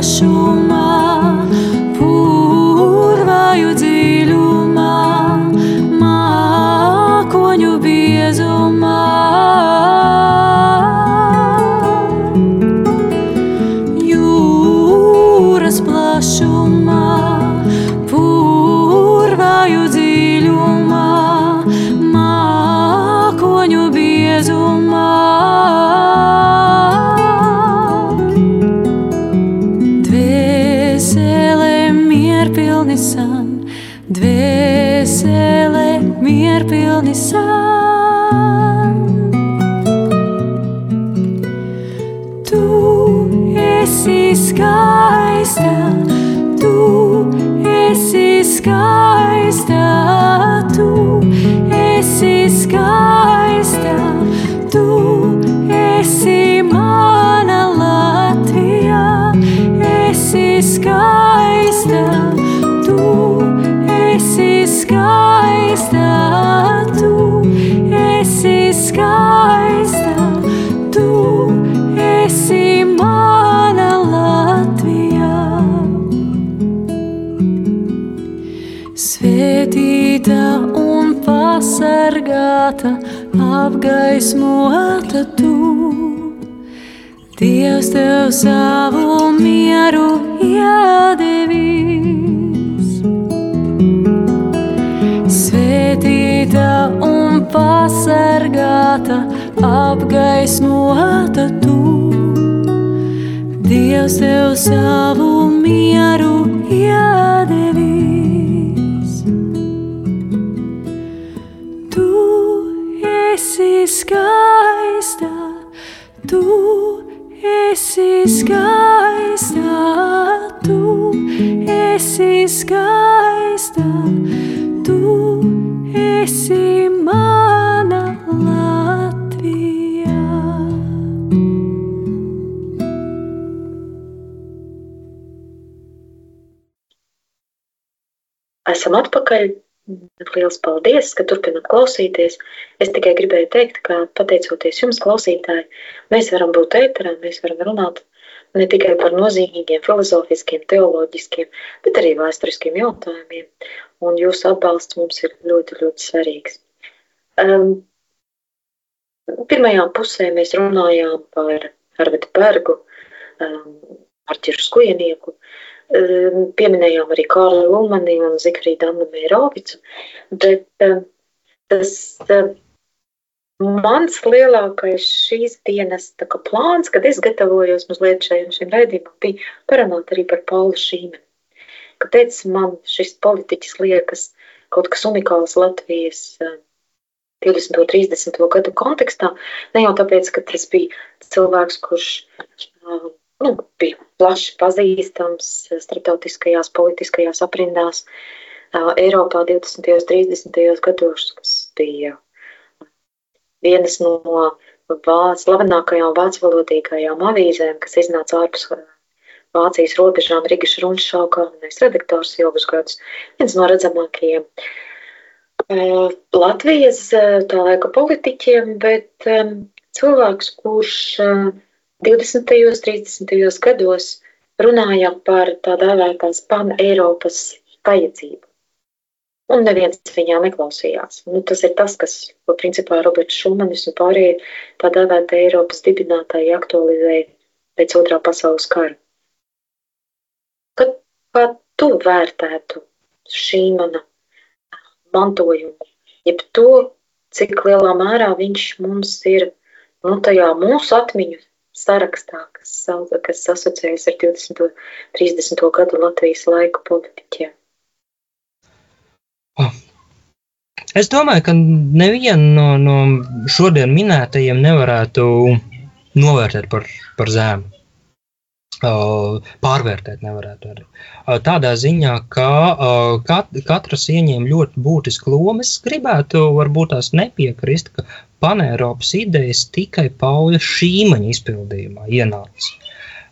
Überraschung. Atpakaļ. Lielas paldies, ka turpināt klausīties. Es tikai gribēju teikt, ka pateicoties jums, klausītāji, mēs varam būt ēterā, mēs varam runāt ne tikai par nozīmīgiem filozofiskiem, teoloģiskiem, bet arī vēsturiskiem jautājumiem. Un jūsu atbalsts mums ir ļoti, ļoti svarīgs. Um, pirmajā pusē mēs runājām par Arvidu Bergu, um, Arķiru Skujenieku, Ehm, pieminējām arī Kārlu Ulmani un Zikrīdu Annu Mērovicu, bet ehm, tas ehm, mans lielākais šīs dienas kā, plāns, kad es gatavojos mazliet šajam šim raidījumam, bija parunāt arī par Paulu Šīmeni. Kāpēc man šis politiķis liekas kaut kas unikāls Latvijas 20. un 30. gadu kontekstā, ne jau tāpēc, ka tas bija cilvēks, kurš nu, bija plaši pazīstams starptautiskajās politiskajās aprindās Eiropā 20. un 30. gados, kas bija vienas no vāc, slavenākajām vācu valodīgajām avīzēm, kas iznāca ārpus Vācijas robežām, Rigas Runšau, galvenais redaktors ilgus gadus, viens no redzamākajiem Latvijas tā laika politiķiem, bet cilvēks, kurš 20. un 30. gados runāja par tā dēvētās pan-Eiropas vajadzību. Un neviens viņā neklausījās. Nu, tas ir tas, kas, ko principā Roberts Šumanis un pārējie tā dēvēta Eiropas dibinātāji aktualizēja pēc otrā pasaules kara. Kad, kā tu vērtētu šī mana mantojumu, jeb to, cik lielā mērā viņš mums ir nu, tajā mūsu atmiņu sarakstā, kas, kas asociējas ar 20. un 30. gadu Latvijas laiku politiķiem? Oh. Es domāju, ka nevienu no, no šodien minētajiem nevarētu novērtēt par, par zēmu. Pārvērtēt nevarētu arī. Tādā ziņā, ka kat, katrs ieņēma ļoti būtisku lomu. Es gribētu varbūt tās nepiekrist, ka paneiropas idejas tikai Paula Šīmaņa izpildījumā ienāca.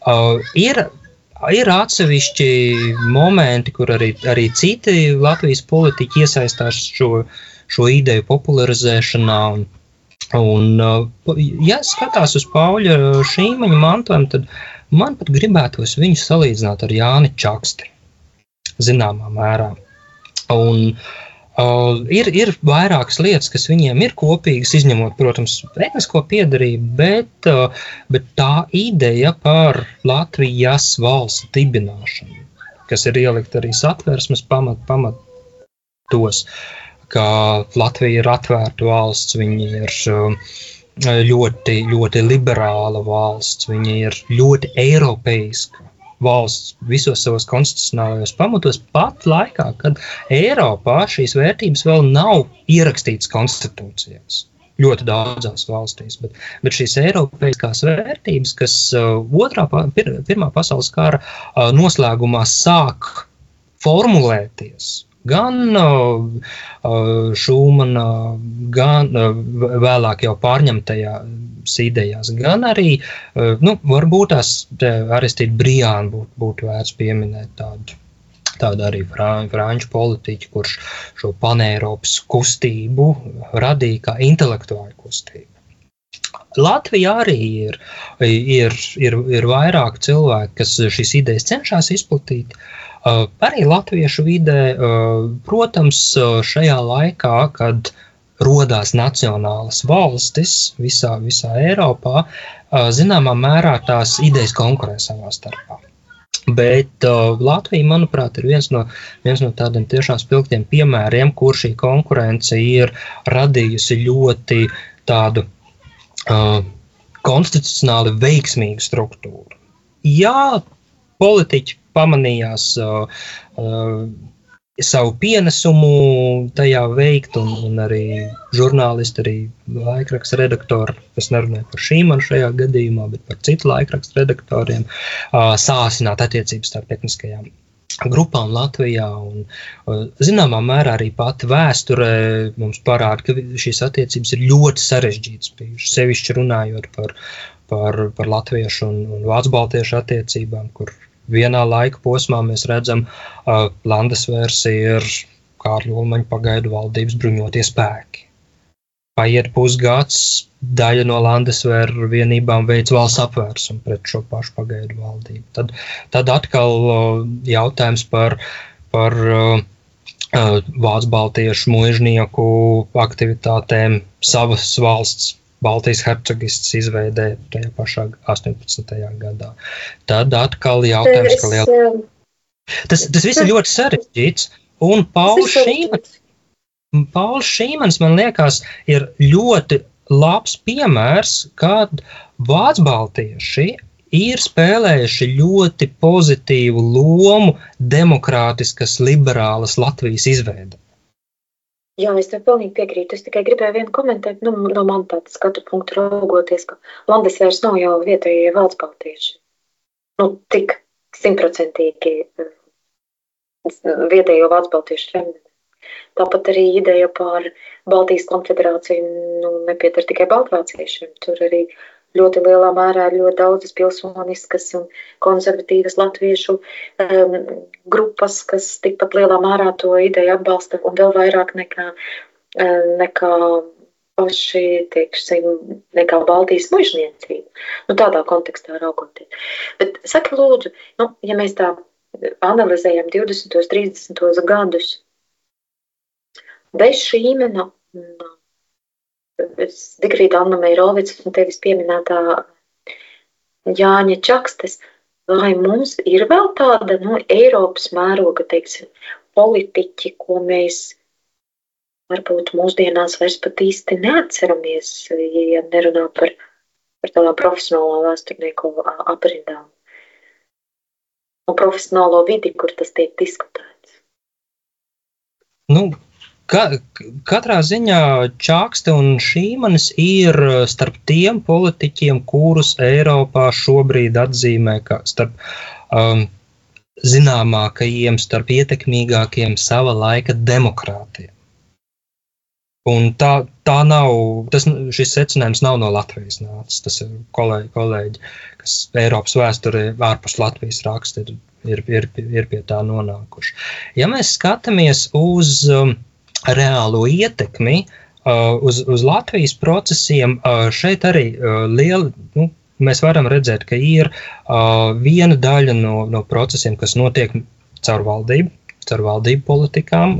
Uh, ir, ir atsevišķi momenti, kur arī, arī citi Latvijas politiķi iesaistās šo, šo ideju popularizēšanā. Un, un, uh, ja skatās uz Paula Šīmaņa mantojumu, tad man pat gribētos viņu salīdzināt ar Jāni Čaksti, zināmā mērā. Un, uh, Uh, ir, ir vairākas lietas, kas viņiem ir kopīgas, izņemot, protams, etnisko piedarību, bet, uh, bet tā ideja par Latvijas valsts dibināšanu, kas ir ielikt arī satversmes pamat, pamatos, ka Latvija ir atvērta valsts, viņi ir uh, ļoti, ļoti liberāla valsts, viņi ir ļoti eiropeiska valsts visos savos konstitucionālajos pamatos, pat laikā, kad Eiropā šīs vērtības vēl nav ierakstītas konstitūcijās. Ļoti daudzās valstīs, bet, bet šīs eiropeiskās vērtības, kas uh, otrā, pir, pirmā pasaules kara uh, noslēgumā sāk formulēties, gan uh, Šūmana, gan uh, vēlāk jau pārņemtajās idejās, gan arī, uh, nu, varbūt tās Aristīna Brijāna būtu, būtu vērts pieminēt tādu. Tāda arī franču politiķa, kurš šo paneiropas kustību radīja kā intelektuālu kustību. Latvijā arī ir, ir, ir, ir vairāk cilvēki, kas šīs idejas cenšas izplatīt. Uh, Arī latviešu vidē, protams, šajā laikā, kad rodās nacionālas valstis visā, visā Eiropā, zināmā mērā tās idejas konkurē savā starpā. Bet uh, Latvija, manuprāt, ir viens no, viens no tādiem tiešām spilgtiem piemēriem, kur šī konkurence ir radījusi ļoti tādu uh, konstitucionāli veiksmīgu struktūru. Jā, politiķi pamanījās savu pienesumu tajā veikt, un, un arī žurnālisti, arī laikraksta redaktori, kas nerunāja par šīm man šajā gadījumā, bet par citu laikraksta redaktoriem, sāsināt attiecības starp etniskajām grupām Latvijā. Un, zināmā mērā arī pati vēsture mums parāda, ka šīs attiecības ir ļoti sarežģītas. Sevišķi runājot par, par, par latviešu un, un vācu baltiešu attiecībām, kur vienā laika posmā mēs redzam, ka uh, Landesvērs ir Kārļa Ulmaņa pagaidu valdības bruņotie spēki. Paiet pusgads, daļa no Landesvēra vienībām veids valsts apvērsumu pret šo pašu pagaidu valdību. Tad, tad atkal uh, jautājums par, par uh, Vācu baltiešu mužnieku aktivitātēm savas valsts Baltijas hercogists izveidēja tajā pašā 18. gadā. Tad atkal jautājums, ka liela... Tas, tas viss ir ļoti sarežģīts, un Pauls Šīmans, Pauls Šīmans, man liekas, ir ļoti labs piemērs, kad Vācu baltieši ir spēlējuši ļoti pozitīvu lomu demokrātiskas, liberālas Latvijas izveidē. Jā, es tev pilnīgi piekrītu. Es tikai gribēju vienu komentēt, nu, no man tāda skatu punktu raugoties, ka Landesvērs nav jau vietējie valsts baltieši. Nu, tik simtprocentīgi eh, vietējo valsts baltiešu femini. Tāpat arī ideja par Baltijas konfederāciju nu, nepieder tikai baltvāciešiem. Tur arī ļoti lielā mērā ir ļoti daudzas pilsoniskas un konservatīvas latviešu um, grupas, kas tikpat lielā mērā to ideju atbalsta un vēl vairāk nekā, um, nekā paši, teiksim, nekā Baltijas mužniecība. Nu, tādā kontekstā raugoties. Bet saki lūdzu, nu, ja mēs tā analizējam 20. un 30. gadus, bez šīmena Digrīda Anna Meirovics un tevis pieminētā Jāņa Čakstes, vai mums ir vēl tāda nu, Eiropas mēroga, teiksim, politiķi, ko mēs varbūt mūsdienās vairs pat īsti neatceramies, ja nerunā par, par tādām profesionālā vēsturnieku aprindām un profesionālo vidi, kur tas tiek diskutēts. Nu, Ka, katrā ziņā Čakste un Šīmanis ir uh, starp tiem politiķiem, kurus Eiropā šobrīd atzīmē kā starp um, zināmākajiem, starp ietekmīgākajiem sava laika demokrātiem. Un tā, tā nav, tas, šis secinājums nav no Latvijas nācis. Tas ir kolēģi, kolēģi kas Eiropas vēsturē ārpus Latvijas raksta, ir, ir, ir, ir pie tā nonākuši. Ja mēs skatāmies uz um, reālo ietekmi uh, uz, uz Latvijas procesiem, uh, šeit arī uh, liela. Nu, Mēs varam redzēt, ka ir uh, viena daļa no, no procesiem, kas notiek caur valdību, caur valdību politikām.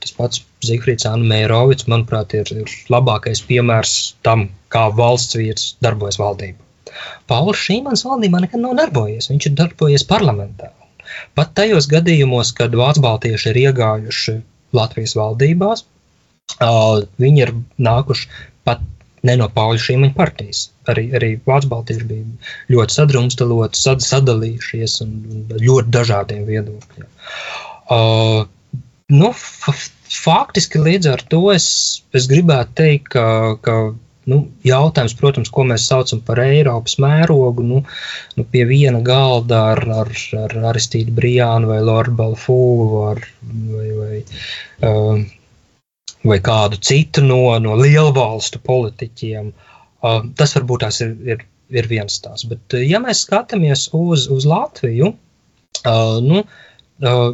Tas pats Zifrits Anna Meirovics, manuprāt, ir, ir labākais piemērs tam, kā valsts vīrs darbojas valdībā. Pauls Šīmans valdībā nekad nav darbojies. Viņš ir darbojies parlamentā. Pat tajos gadījumos, kad Vācu baltieši ir iegājuši Latvijas valdībās. Viņi ir nākuši pat ne no Pauli Šīmaņa partijas. Arī, arī Vācu baltieši bija ļoti sadrumstaloti, sad, sadalījušies un ļoti dažādiem viedokļiem. Uh, nu, faktiski līdz ar to es, es gribētu teikt, ka, ka nu, jautājums, protams, ko mēs saucam par Eiropas mērogu, nu, nu pie viena galda ar, ar, ar Aristīdu Brijānu vai Lordu Balfūru vai, vai, vai, uh, vai kādu citu no, no lielvalstu politiķiem. Uh, tas varbūt tās ir, ir, ir viens tās. Bet, ja mēs skatāmies uz, uz Latviju, uh, nu, Uh,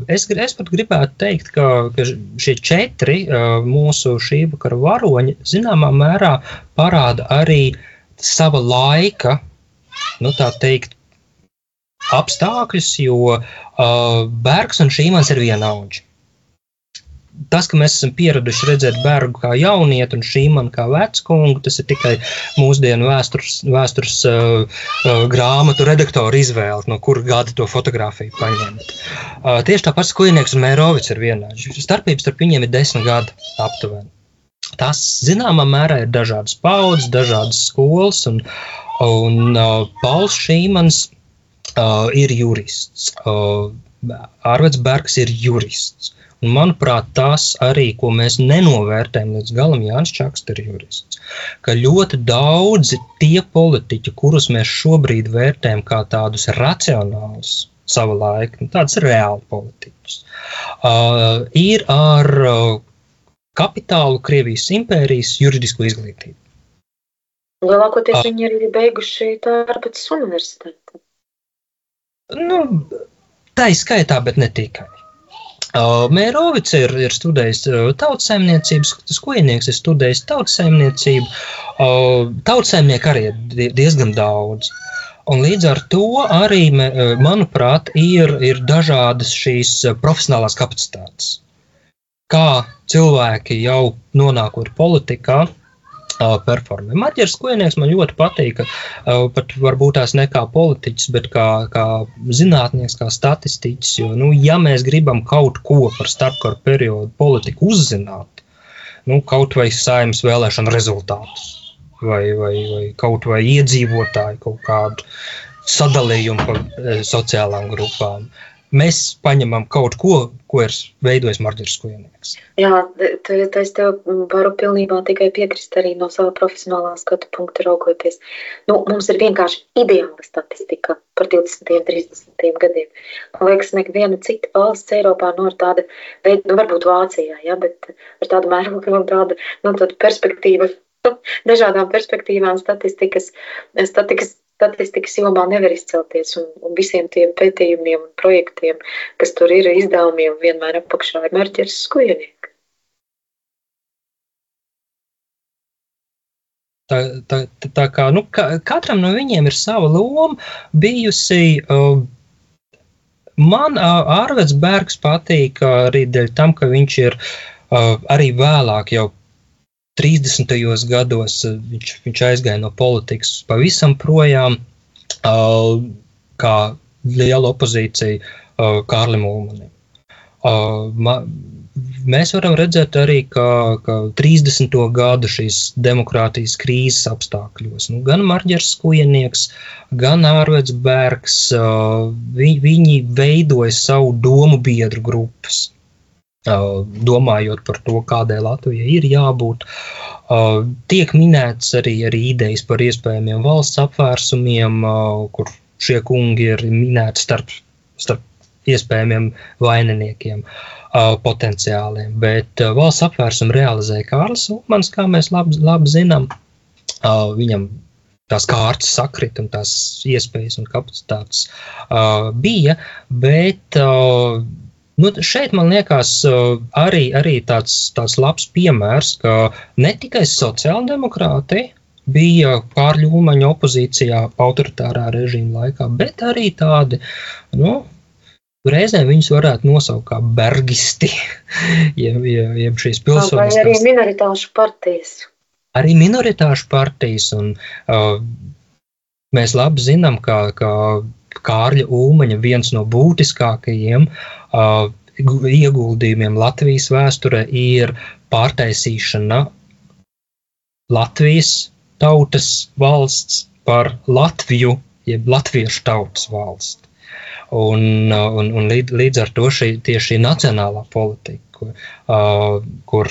es, es pat gribētu teikt, ka, ka šie četri uh, mūsu šī vakara varoņi zināmā mērā parāda arī sava laika, nu tā teikt, apstākļus, jo uh, Bergs un Šīmans ir vienaudži tas, ka mēs esam pieraduši redzēt Bergu kā jaunieti un Šīmanu kā veckungu, tas ir tikai mūsdienu vēstures, vēstures uh, uh, grāmatu redaktoru izvēle, no kura gada to fotografiju paņemt. Uh, tieši tāpat Skujnieks un Mērovics ir vienādi. Starpības starp viņiem ir desmit gadi aptuveni. Tas, zināmā mērā, ir dažādas paudzes, dažādas skolas, un, un uh, Pauls Šīmans uh, ir jurists. Uh, Arvids Bergs ir jurists. Un, manuprāt, tas arī, ko mēs nenovērtējam līdz galam, Jānis Čakste ir jurists, ka ļoti daudzi tie politiķi, kurus mēs šobrīd vērtējam kā tādus racionālus sava laika, nu, tādus reāli politiķus, uh, ir ar uh, kapitālu Krievijas impērijas juridisko izglītību. Lielākoties viņi ir beiguši Tārpats universitāti. Nu, tā ir skaitā, bet ne tikai. Mērovics ir, ir studējis tautsēmniecības, skujnieks ir studējis tautsēmniecību. Tautsēmnieki arī ir diezgan daudz. Un līdz ar to arī, manuprāt, ir, ir dažādas šīs profesionālās kapacitātes. Kā cilvēki jau nonākot politikā, performē. Maķers Kujnieks man ļoti patīk, pat varbūt tās ne kā politiķis, bet kā, kā zinātnieks, kā statistiķis. Jo, nu, ja mēs gribam kaut ko par starpkaru periodu politiku uzzināt, nu, kaut vai saimnes vēlēšanu rezultātus, vai, vai, vai kaut vai iedzīvotāju kaut kādu sadalījumu pa sociālām grupām. Mēs paņemam kaut ko, ko ir veidojis Marģers Kujanieks. Jā, es tev varu pilnībā tikai piekrist arī no sava profesionālā skatu punkta raugoties. Nu, mums ir vienkārši ideāla statistika par 20. un 30. gadiem. Man liekas, neviena cita valsts Eiropā, nu, ar tāda veidu, nu, varbūt Vācijā, ja, bet ar tādu mērogu un tādu, nu, tādu perspektīvu dažādām perspektīvām statistikas, statistikas statistikas jomā nevar izcelties, un, un visiem tiem pētījumiem un projektiem, kas tur ir izdevumiem, vienmēr apakšā ir mērķis skujenieki. Tā, tā, tā, tā kā nu, ka, katram no viņiem ir sava loma bijusi. Uh, man uh, Arvids Bergs patīk uh, arī dēļ tam, ka viņš ir uh, arī vēlāk jau 30. gados eh, viņš, viņš aizgāja no politikas pavisam projām, uh, kā liela opozīcija uh, Kārlim Ulmanim. Ma, mēs varam redzēt arī, ka, ka 30. gadu šīs demokrātijas krīzes apstākļos nu, gan Marģers Kujenieks, gan Ārveds Bergs, vi, viņi veidoja savu domu biedru grupas domājot par to, kādai Latvijai ir jābūt. Tiek minēts arī, arī idejas par iespējamiem valsts apvērsumiem, kur šie kungi ir minēti starp, starp iespējamiem vaininiekiem, potenciāliem. Bet valsts apvērsumu realizēja Kārlis Upmans, kā mēs labi, labi zinām. Viņam tās kārtas sakrit un tās iespējas un kapacitātes bija, bet Nu, šeit man liekas, arī, arī tāds, tāds labs piemērs, ka ne tikai sociāldemokrāti bija Kārļa Ulmaņa opozīcijā autoritārā režīma laikā, bet arī tādi, nu, reizēm viņus varētu nosaukt kā bergisti, jeb, jeb, jeb šīs pilsoniskās. Vai arī minoritāšu partijas. Arī minoritāšu partijas, un uh, mēs labi zinām, ka, ka Kārļa Ulmaņa viens no būtiskākajiem uh, ieguldījumiem Latvijas vēsturē ir pārtaisīšana Latvijas tautas valsts par Latviju, jeb latviešu tautas valsti. Un, un, un līdz, līdz ar to šī tieši šī nacionālā politika, uh, kur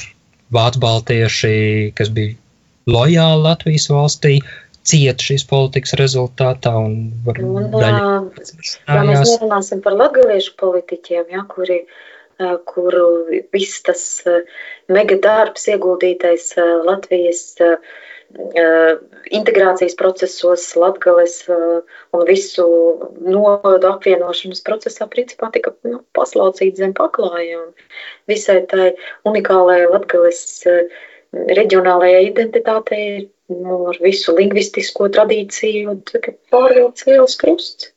Vācu baltieši, kas bija lojāli Latvijas valstī, cieta šīs politikas rezultātā. Un var, un, daļa, ja mēs nerunāsim par latgaliešu politiķiem, ja, kuri, kuru viss tas mega darbs ieguldītais Latvijas integrācijas procesos, latgales un visu nodu apvienošanas procesā principā tika nu, paslaucīts zem paklājuma. Visai tai unikālajai latgales reģionālajai identitātei ir nu, ar visu lingvistisko tradīciju pārvilkts liels krusts.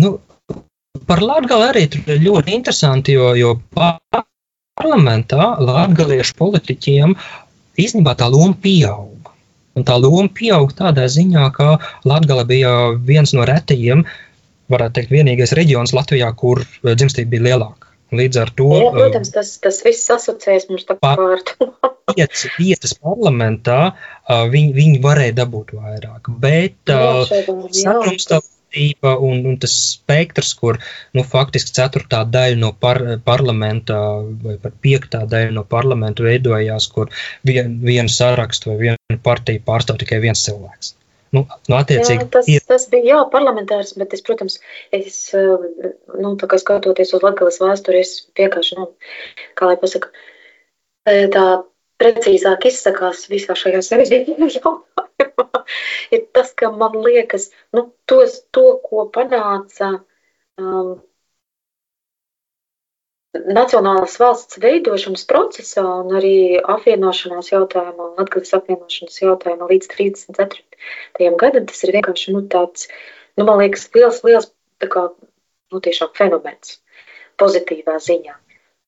Nu, par Latviju arī tur ir ļoti interesanti, jo, jo parlamentā latgaliešu politiķiem īstenībā tā loma pieauga. Un tā loma pieauga tādā ziņā, ka Latvija bija viens no retajiem, varētu teikt, vienīgais reģions Latvijā, kur dzimstība bija lielāka. Līdz ar to. Jā, protams, tas, tas viss asociēs mums tā kā ar to. vietas, vietas parlamentā viņi, viņi varēja dabūt vairāk. Bet tā platība un, un tas spektrs, kur nu, faktiski ceturtā daļa no par, parlamenta vai pat piektā daļa no parlamenta veidojās, kur vien, vienu sarakstu vai vienu partiju pārstāv tikai viens cilvēks. Nu, nu, jā, tas, ir... tas bija jā, parlamentārs, bet es, protams, es, nu, tā kā skatoties uz Latgales vēsturi, es vienkārši, nu, kā lai pasaka, tā precīzāk izsakās visā šajā sarežģītajā jautājumā, ir tas, ka man liekas, nu, tos, to, ko panāca um, Nacionālās valsts veidošanas procesā un arī apvienošanās jautājumā, Latvijas apvienošanas jautājumā līdz 34. gadam, tas ir vienkārši nu, tāds, nu, man liekas, liels, liels kā, nu, fenomens pozitīvā ziņā.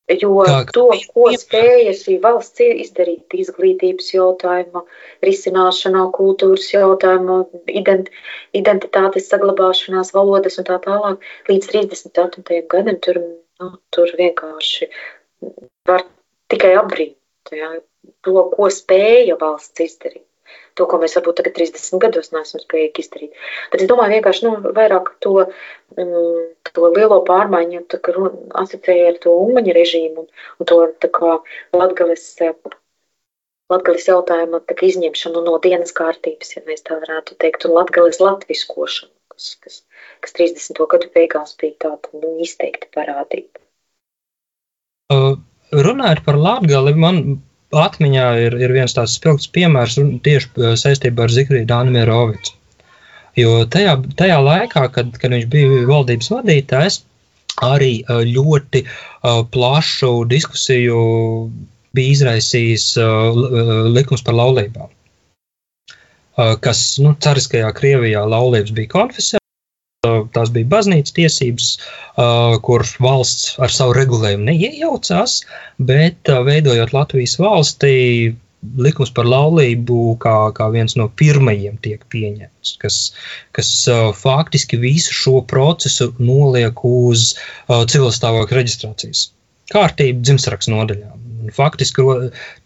Jo tā, to, ko spēja šī valsts izdarīt izglītības jautājumā, risināšanā, kultūras jautājumā, ident, identitātes saglabāšanās, valodas un tā tālāk, līdz 38. gadam tur, nu, tur vienkārši var tikai apbrīnot ja, to, ko spēja valsts izdarīt. To, ko mēs varbūt tagad 30 gados neesam spējīgi izdarīt. Bet es domāju, vienkārši nu, vairāk to, um, to lielo pārmaiņu asociēju ar to umaņa režīmu un, un to kā, latgales, latgales jautājumu izņemšanu no dienas kārtības, ja mēs tā varētu teikt, un latgales latviskošanu, kas, kas, kas 30. gadu beigās bija tāda nu, izteikta parādība. Uh, runājot par Latviju, man atmiņā ir, ir viens tāds spilgts piemērs tieši uh, saistībā ar Zikrīdu Anmierovicu. Jo tajā, tajā laikā, kad, kad viņš bija valdības vadītājs, arī uh, ļoti uh, plašu diskusiju bija izraisījis likums par laulībām. Kas nu, cariskajā Krievijā laulības bija konfiscētas tās bija baznīcas tiesības, kur valsts ar savu regulējumu neiejaucās, bet veidojot Latvijas valstī, likums par laulību kā, kā viens no pirmajiem tiek pieņemts, kas, kas faktiski visu šo procesu noliek uz civilstāvokļa reģistrācijas kārtību dzimstrakstu nodaļām. Faktiski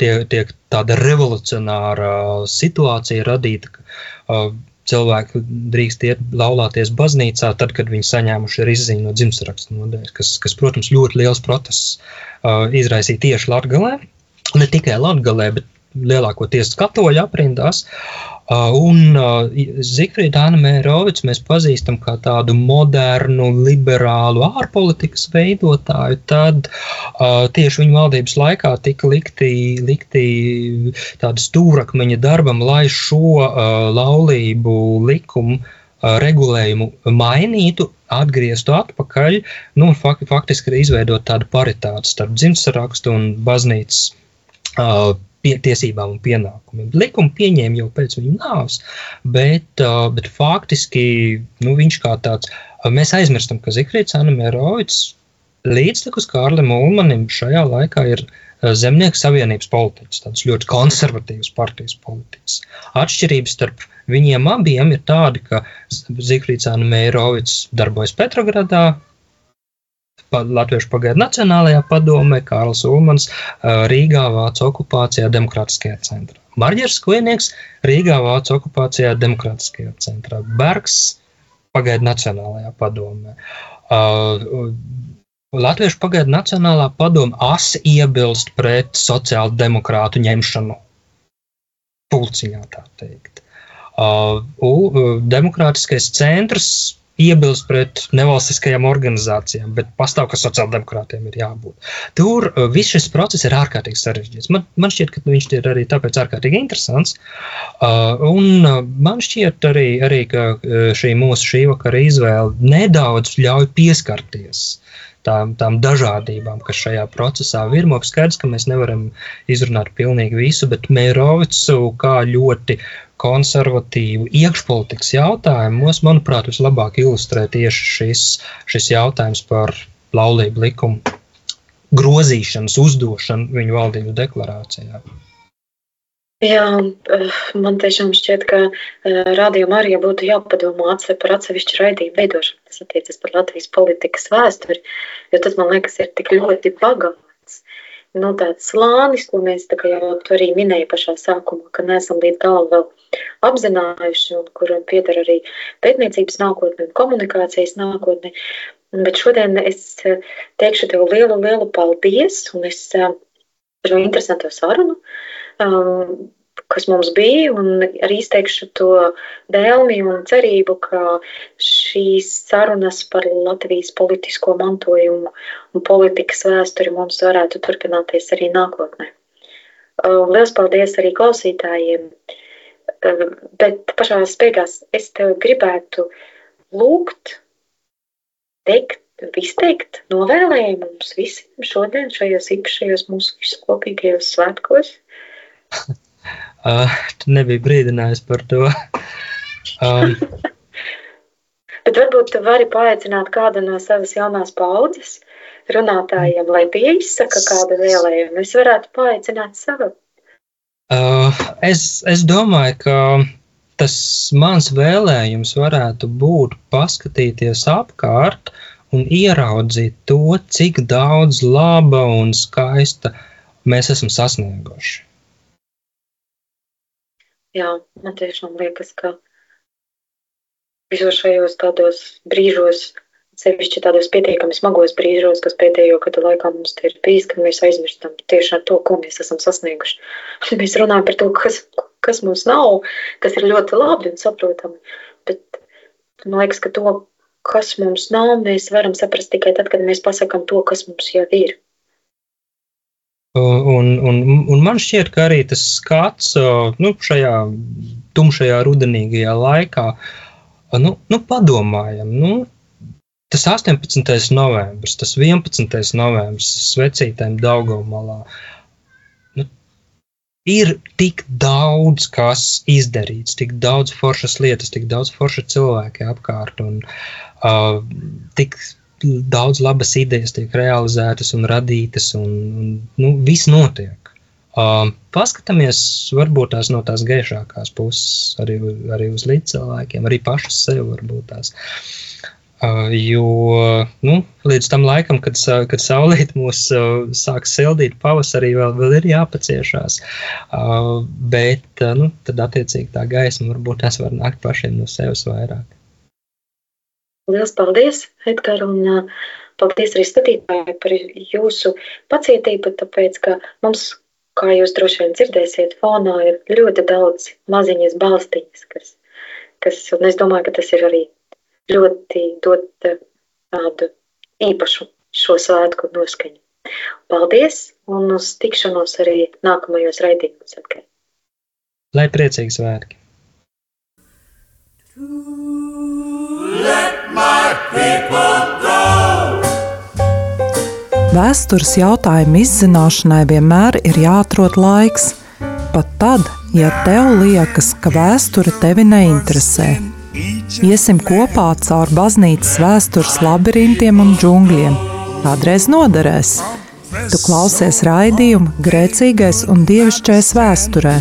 tiek, tiek tāda revolucionāra situācija radīta, ka cilvēki drīkst iet laulāties baznīcā, tad, kad viņi saņēmuši izziņu no dzimstrakstu nodaļas, kas, kas, protams, ļoti liels protests uh, izraisīja tieši Latgalē. Ne tikai Latgalē, bet lielākoties katoļu aprindās. Uh, un uh, Zifrīdu Anamērovicu mēs pazīstam kā tādu modernu, liberālu ārpolitikas veidotāju. Tad uh, tieši viņa valdības laikā tika likti, likti tādi stūrakmeņa darbam, lai šo laulību likumu regulējumu mainītu, atgrieztu atpakaļ, nu, faktiski izveidot tādu paritāti starp dzimtsrakstu un baznīcas uh, pie, tiesībām un pienākumiem. Likumu pieņēma jau pēc viņa nāves, bet, uh, bet faktiski nu, viņš kā tāds, uh, mēs aizmirstam, ka Zikrits Anamērovics līdztekus Kārlim Ulmanim šajā laikā ir uh, Zemnieku savienības politiķis, tāds ļoti konservatīvs partijas politiķis. Atšķirības starp viņiem abiem ir tāda, ka Zikrits Anamērovics darbojas Petrogradā, Latviešu pagaidu Nacionālajā padomē, Kārls Ulmans Rīgā Vācu okupācijā Demokrātiskajā centrā. Marģers Kujnieks Rīgā Vācu okupācijā Demokrātiskajā centrā. Bergs pagaidu Nacionālajā padomē. Latviešu pagaidu Nacionālā padoma asi iebilst pret sociālu demokrātu ņemšanu pulciņā, tā teikt. Uh, demokrātiskais centrs iebilst pret nevalstiskajām organizācijām, bet pastāv, ka sociāldemokrātiem ir jābūt. Tur uh, viss šis process ir ārkārtīgi sarežģīts. Man, man šķiet, ka viņš ir arī tāpēc ārkārtīgi interesants. Uh, un uh, man šķiet arī, arī ka šī mūsu šī vakara izvēle nedaudz ļauj pieskarties tām, tām dažādībām, kas šajā procesā ir. Mums skaidrs, ka mēs nevaram izrunāt pilnīgi visu, bet Mērovicu kā ļoti konservatīvu iekšpolitikas jautājumos, manuprāt, vislabāk ilustrē tieši šis, šis jautājums par laulību likumu grozīšanas uzdošanu viņu valdības deklarācijā. Jā, eh, man tiešām šķiet, ka eh, rādījumā arī būtu jāpadomā par atsevišķu raidījumu veidošanu. Tas attiecas par Latvijas politikas vēsturi, jo tas, man liekas, ir tik ļoti bagāts. Nu, tāds slānis, ko mēs tā kā jau arī minēju pašā sākumā, ka neesam līdz galam vēl apzinājuši un kuram pieder arī pētniecības nākotne un komunikācijas nākotne. Bet šodien es teikšu tev lielu, lielu paldies un es par šo interesanto sarunu. Um, kas mums bija, un arī izteikšu to vēlmi un cerību, ka šīs sarunas par Latvijas politisko mantojumu un politikas vēsturi mums varētu turpināties arī nākotnē. Lielas paldies arī klausītājiem, bet pašā beigās es tev gribētu lūgt, teikt, izteikt novēlējumu mums visiem šodien, šajos īpašajos mūsu viskopīgajos svētkos. Uh, tu nebija brīdinājis par to. Um, Bet varbūt tu vari paaicināt kādu no savas jaunās paudzes runātājiem, lai tie izsaka kādu vēlējumu. Es varētu paaicināt savu. Uh, es, es domāju, ka tas mans vēlējums varētu būt paskatīties apkārt un ieraudzīt to, cik daudz laba un skaista mēs esam sasnieguši. Jā, man tiešām liekas, ka visos šajos tādos brīžos, sevišķi tādos pietiekami smagos brīžos, kas pēdējo gadu laikā mums ir bijis, ka mēs aizmirstam tieši ar to, ko mēs esam sasnieguši. Mēs runājam par to, kas, kas mums nav, kas ir ļoti labi un saprotami, bet man liekas, ka to, kas mums nav, mēs varam saprast tikai tad, kad mēs pasakam to, kas mums jau ir. Un, un, un man šķiet, ka arī tas skats nu, šajā tumšajā rudenīgajā laikā, nu, nu padomājam, nu, tas 18. novembris, tas 11. novembris, svecītēm Daugomalā, nu, ir tik daudz kas izdarīts, tik daudz foršas lietas, tik daudz forša cilvēki apkārt un uh, tik daudz labas idejas tiek realizētas un radītas, un, un nu, viss notiek. Uh, paskatāmies, varbūt tās no tās gaišākās puses, arī, arī uz līdzcilvēkiem, arī pašas sev varbūt tās. Uh, jo nu, līdz tam laikam, kad, kad saulīt mūs uh, sāks sildīt pavasarī, vēl, vēl ir jāpaciešās. Uh, bet uh, nu, tad, attiecīgi, tā gaisma varbūt tās var nākt pašiem no sevis vairāk. Lielas paldies, Edgars, un paldies arī skatītājiem par jūsu pacietību, tāpēc, ka mums, kā jūs droši vien dzirdēsiet, fonā ir ļoti daudz maziņas balstiņas, kas, kas, un es domāju, ka tas ir arī ļoti dot tādu īpašu šo svētku noskaņu. Paldies, un uz tikšanos arī nākamajos raidījumos atkal. Lai priecīgi svētki! Let Vēstures jautājumu izzināšanai vienmēr ir jāatrod laiks, pat tad, ja tev liekas, ka vēsture tevi neinteresē. Iesim kopā cauri baznīcas vēstures labirintiem un džungļiem. Kādreiz noderēs. Tu klausies raidījumu Grēcīgais un Dievišķais vēsturē.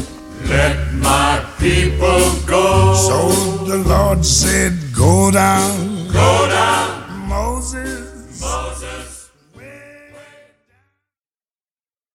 Let my people go. So the Lord said, Go down, go down.